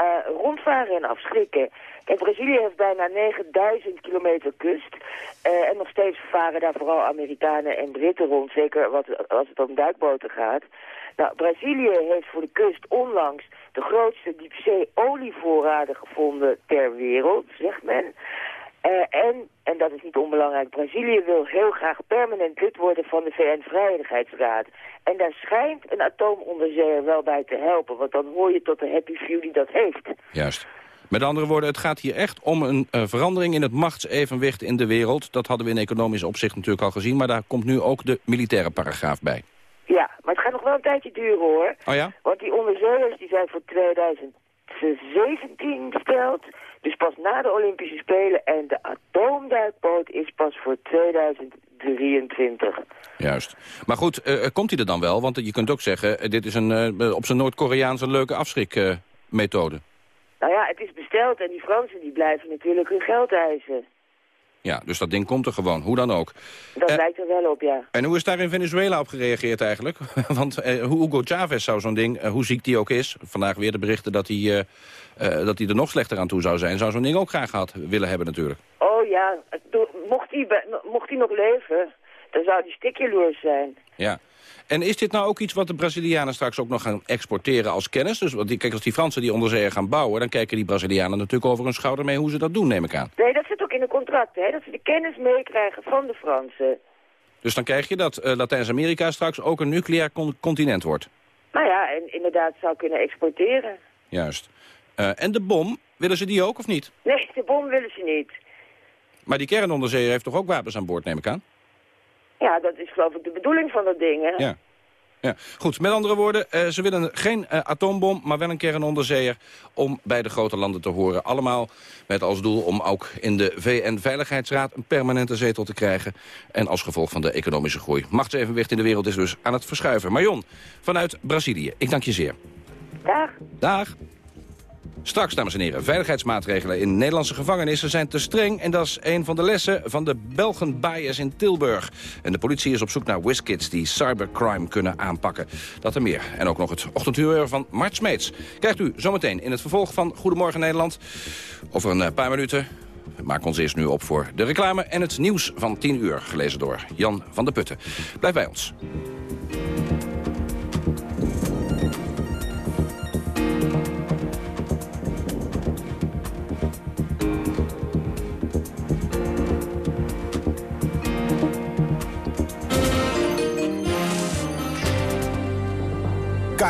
Uh, rondvaren en afschrikken. Kijk, Brazilië heeft bijna 9000 kilometer kust. Uh, en nog steeds varen daar vooral Amerikanen en Britten rond. Zeker wat, als het om duikboten gaat. Nou, Brazilië heeft voor de kust onlangs de grootste diepzee-olievoorraden gevonden ter wereld, zegt men. Uh, en, en dat is niet onbelangrijk, Brazilië wil heel graag permanent lid worden van de VN-veiligheidsraad. En daar schijnt een atoomonderzeeër wel bij te helpen, want dan hoor je tot de happy few die dat heeft. Juist. Met andere woorden, het gaat hier echt om een uh, verandering in het machtsevenwicht in de wereld. Dat hadden we in economisch opzicht natuurlijk al gezien, maar daar komt nu ook de militaire paragraaf bij. Ja, maar het gaat nog wel een tijdje duren hoor. Oh ja? Want die onderzeeërs die zijn voor 2017 besteld. Dus pas na de Olympische Spelen. En de atoomduikboot is pas voor 2023. Juist. Maar goed, uh, komt hij er dan wel? Want je kunt ook zeggen, dit is een, uh, op zijn Noord-Koreaans een leuke afschrikmethode. Nou ja, het is besteld en die Fransen die blijven natuurlijk hun geld eisen. Ja, dus dat ding komt er gewoon, hoe dan ook. Dat uh, lijkt er wel op, ja. En hoe is daar in Venezuela op gereageerd eigenlijk? Want uh, Hugo Chavez zou zo'n ding, uh, hoe ziek die ook is... vandaag weer de berichten dat hij, dat hij er nog slechter aan toe zou zijn... zou zo'n ding ook graag gehad willen hebben natuurlijk. Oh ja, mocht hij, mocht hij nog leven, dan zou hij stikjaloers zijn. Ja. En is dit nou ook iets wat de Brazilianen straks ook nog gaan exporteren als kennis? Dus want die, kijk, als die Fransen die onderzeeër gaan bouwen... dan kijken die Brazilianen natuurlijk over hun schouder mee hoe ze dat doen, neem ik aan. Nee, dat zit ook in de contracten, hè, dat ze de kennis meekrijgen van de Fransen. Dus dan krijg je dat eh, Latijns-Amerika straks ook een nucleair con- continent wordt. Nou ja, en inderdaad zou kunnen exporteren. Juist. Eh, en de bom, willen ze die ook of niet? Nee, de bom willen ze niet. Maar die kernonderzeeër heeft toch ook wapens aan boord, neem ik aan? Ja, dat is geloof ik de bedoeling van dat ding, hè? Ja. Ja, goed. Met andere woorden, eh, ze willen geen eh, atoombom, maar wel een kernonderzeeër om bij de grote landen te horen. Allemaal met als doel om ook in de VN-veiligheidsraad een permanente zetel te krijgen. En als gevolg van de economische groei. Machtsevenwicht in de wereld is dus aan het verschuiven. Marion, vanuit Brazilië, ik dank je zeer. Dag. Dag. Straks, dames en heren, veiligheidsmaatregelen in Nederlandse gevangenissen zijn te streng. En dat is een van de lessen van de Belgen bias in Tilburg. En de politie is op zoek naar whiskids die cybercrime kunnen aanpakken. Dat en meer. En ook nog het ochtenduur van Mart Smeets. Krijgt u zometeen in het vervolg van Goedemorgen Nederland. Over een eh, paar minuten. Maken ons eerst nu op voor de reclame en het nieuws van 10 uur. Gelezen door Jan van der Putten. Blijf bij ons.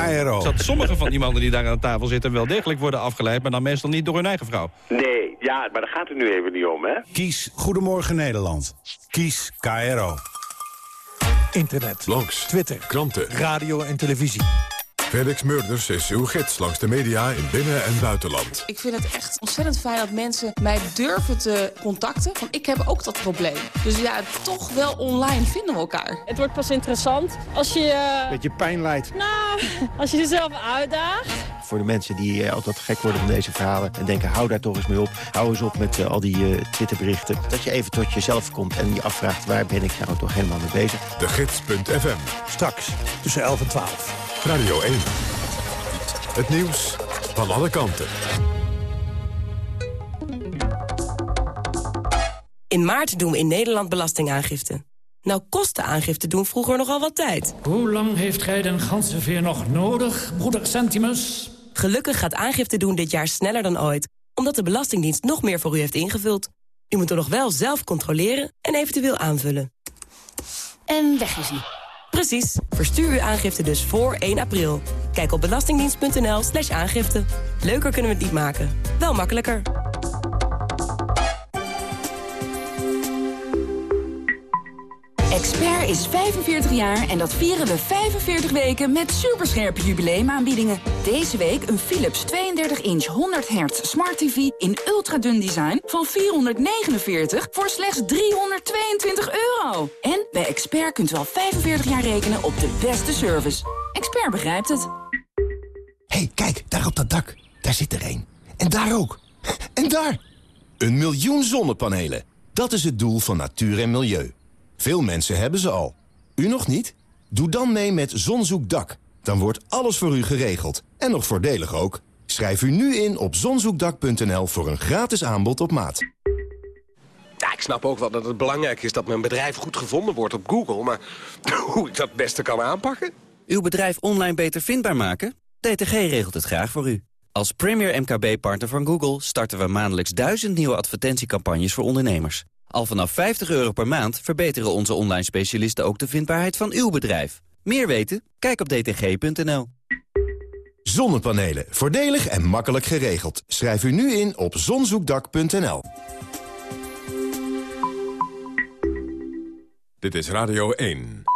KRO. Dat sommige van die mannen die daar aan tafel zitten wel degelijk worden afgeleid... maar dan meestal niet door hun eigen vrouw. Nee, ja, maar daar gaat het nu even niet om, hè? Kies Goedemorgen Nederland. Kies KRO. Internet, blogs, Twitter, kranten, Radio en televisie. Felix Murders is uw gids langs de media in binnen- en buitenland. Ik vind het echt ontzettend fijn dat mensen mij durven te contacten. Want ik heb ook dat probleem. Dus ja, toch wel online vinden we elkaar. Het wordt pas interessant als je... eh, Beetje pijn leidt. Nou, als je jezelf uitdaagt. Voor de mensen die eh, altijd gek worden van deze verhalen... en denken, hou daar toch eens mee op. Hou eens op met eh, al die Twitterberichten. Dat je even tot jezelf komt en je afvraagt... waar ben ik nou toch helemaal mee bezig? De Gids.fm. Straks tussen 11 en 12. Radio 1. Het nieuws van alle kanten. In maart doen we in Nederland belastingaangifte. Nou kost de aangifte doen vroeger nogal wat tijd. Hoe lang heeft gij den ganzenveer nog nodig, broeder Centimus? Gelukkig gaat aangifte doen dit jaar sneller dan ooit... omdat de Belastingdienst nog meer voor u heeft ingevuld. U moet er nog wel zelf controleren en eventueel aanvullen. En weg is hij. Precies. Verstuur uw aangifte dus voor 1 april. Kijk op belastingdienst.nl slash aangifte. Leuker kunnen we het niet maken. Wel makkelijker. Expert is 45 jaar en dat vieren we 45 weken met superscherpe jubileumaanbiedingen. Deze week een Philips 32-inch 100 Hz Smart TV in ultradun design van 449 voor slechts 322 euro. En bij Expert kunt u al 45 jaar rekenen op de beste service. Expert begrijpt het. hey, kijk, daar op dat dak. Daar zit er een. En daar ook. En daar! Een miljoen zonnepanelen. Dat is het doel van natuur en milieu. Veel mensen hebben ze al. U nog niet? Doe dan mee met Zonzoekdak. Dan wordt alles voor u geregeld. En nog voordelig ook. Schrijf u nu in op zonzoekdak.nl voor een gratis aanbod op maat. Ja, ik snap ook wel dat het belangrijk is dat mijn bedrijf goed gevonden wordt op Google. Maar hoe ik dat het beste kan aanpakken? Uw bedrijf online beter vindbaar maken? DTG regelt het graag voor u. Als premier MKB-partner van Google starten we maandelijks duizend nieuwe advertentiecampagnes voor ondernemers. Al vanaf 50 euro per maand verbeteren onze online specialisten ook de vindbaarheid van uw bedrijf. Meer weten? Kijk op dtg.nl. Zonnepanelen. Voordelig en makkelijk geregeld. Schrijf u nu in op zonzoekdak.nl. Dit is Radio 1.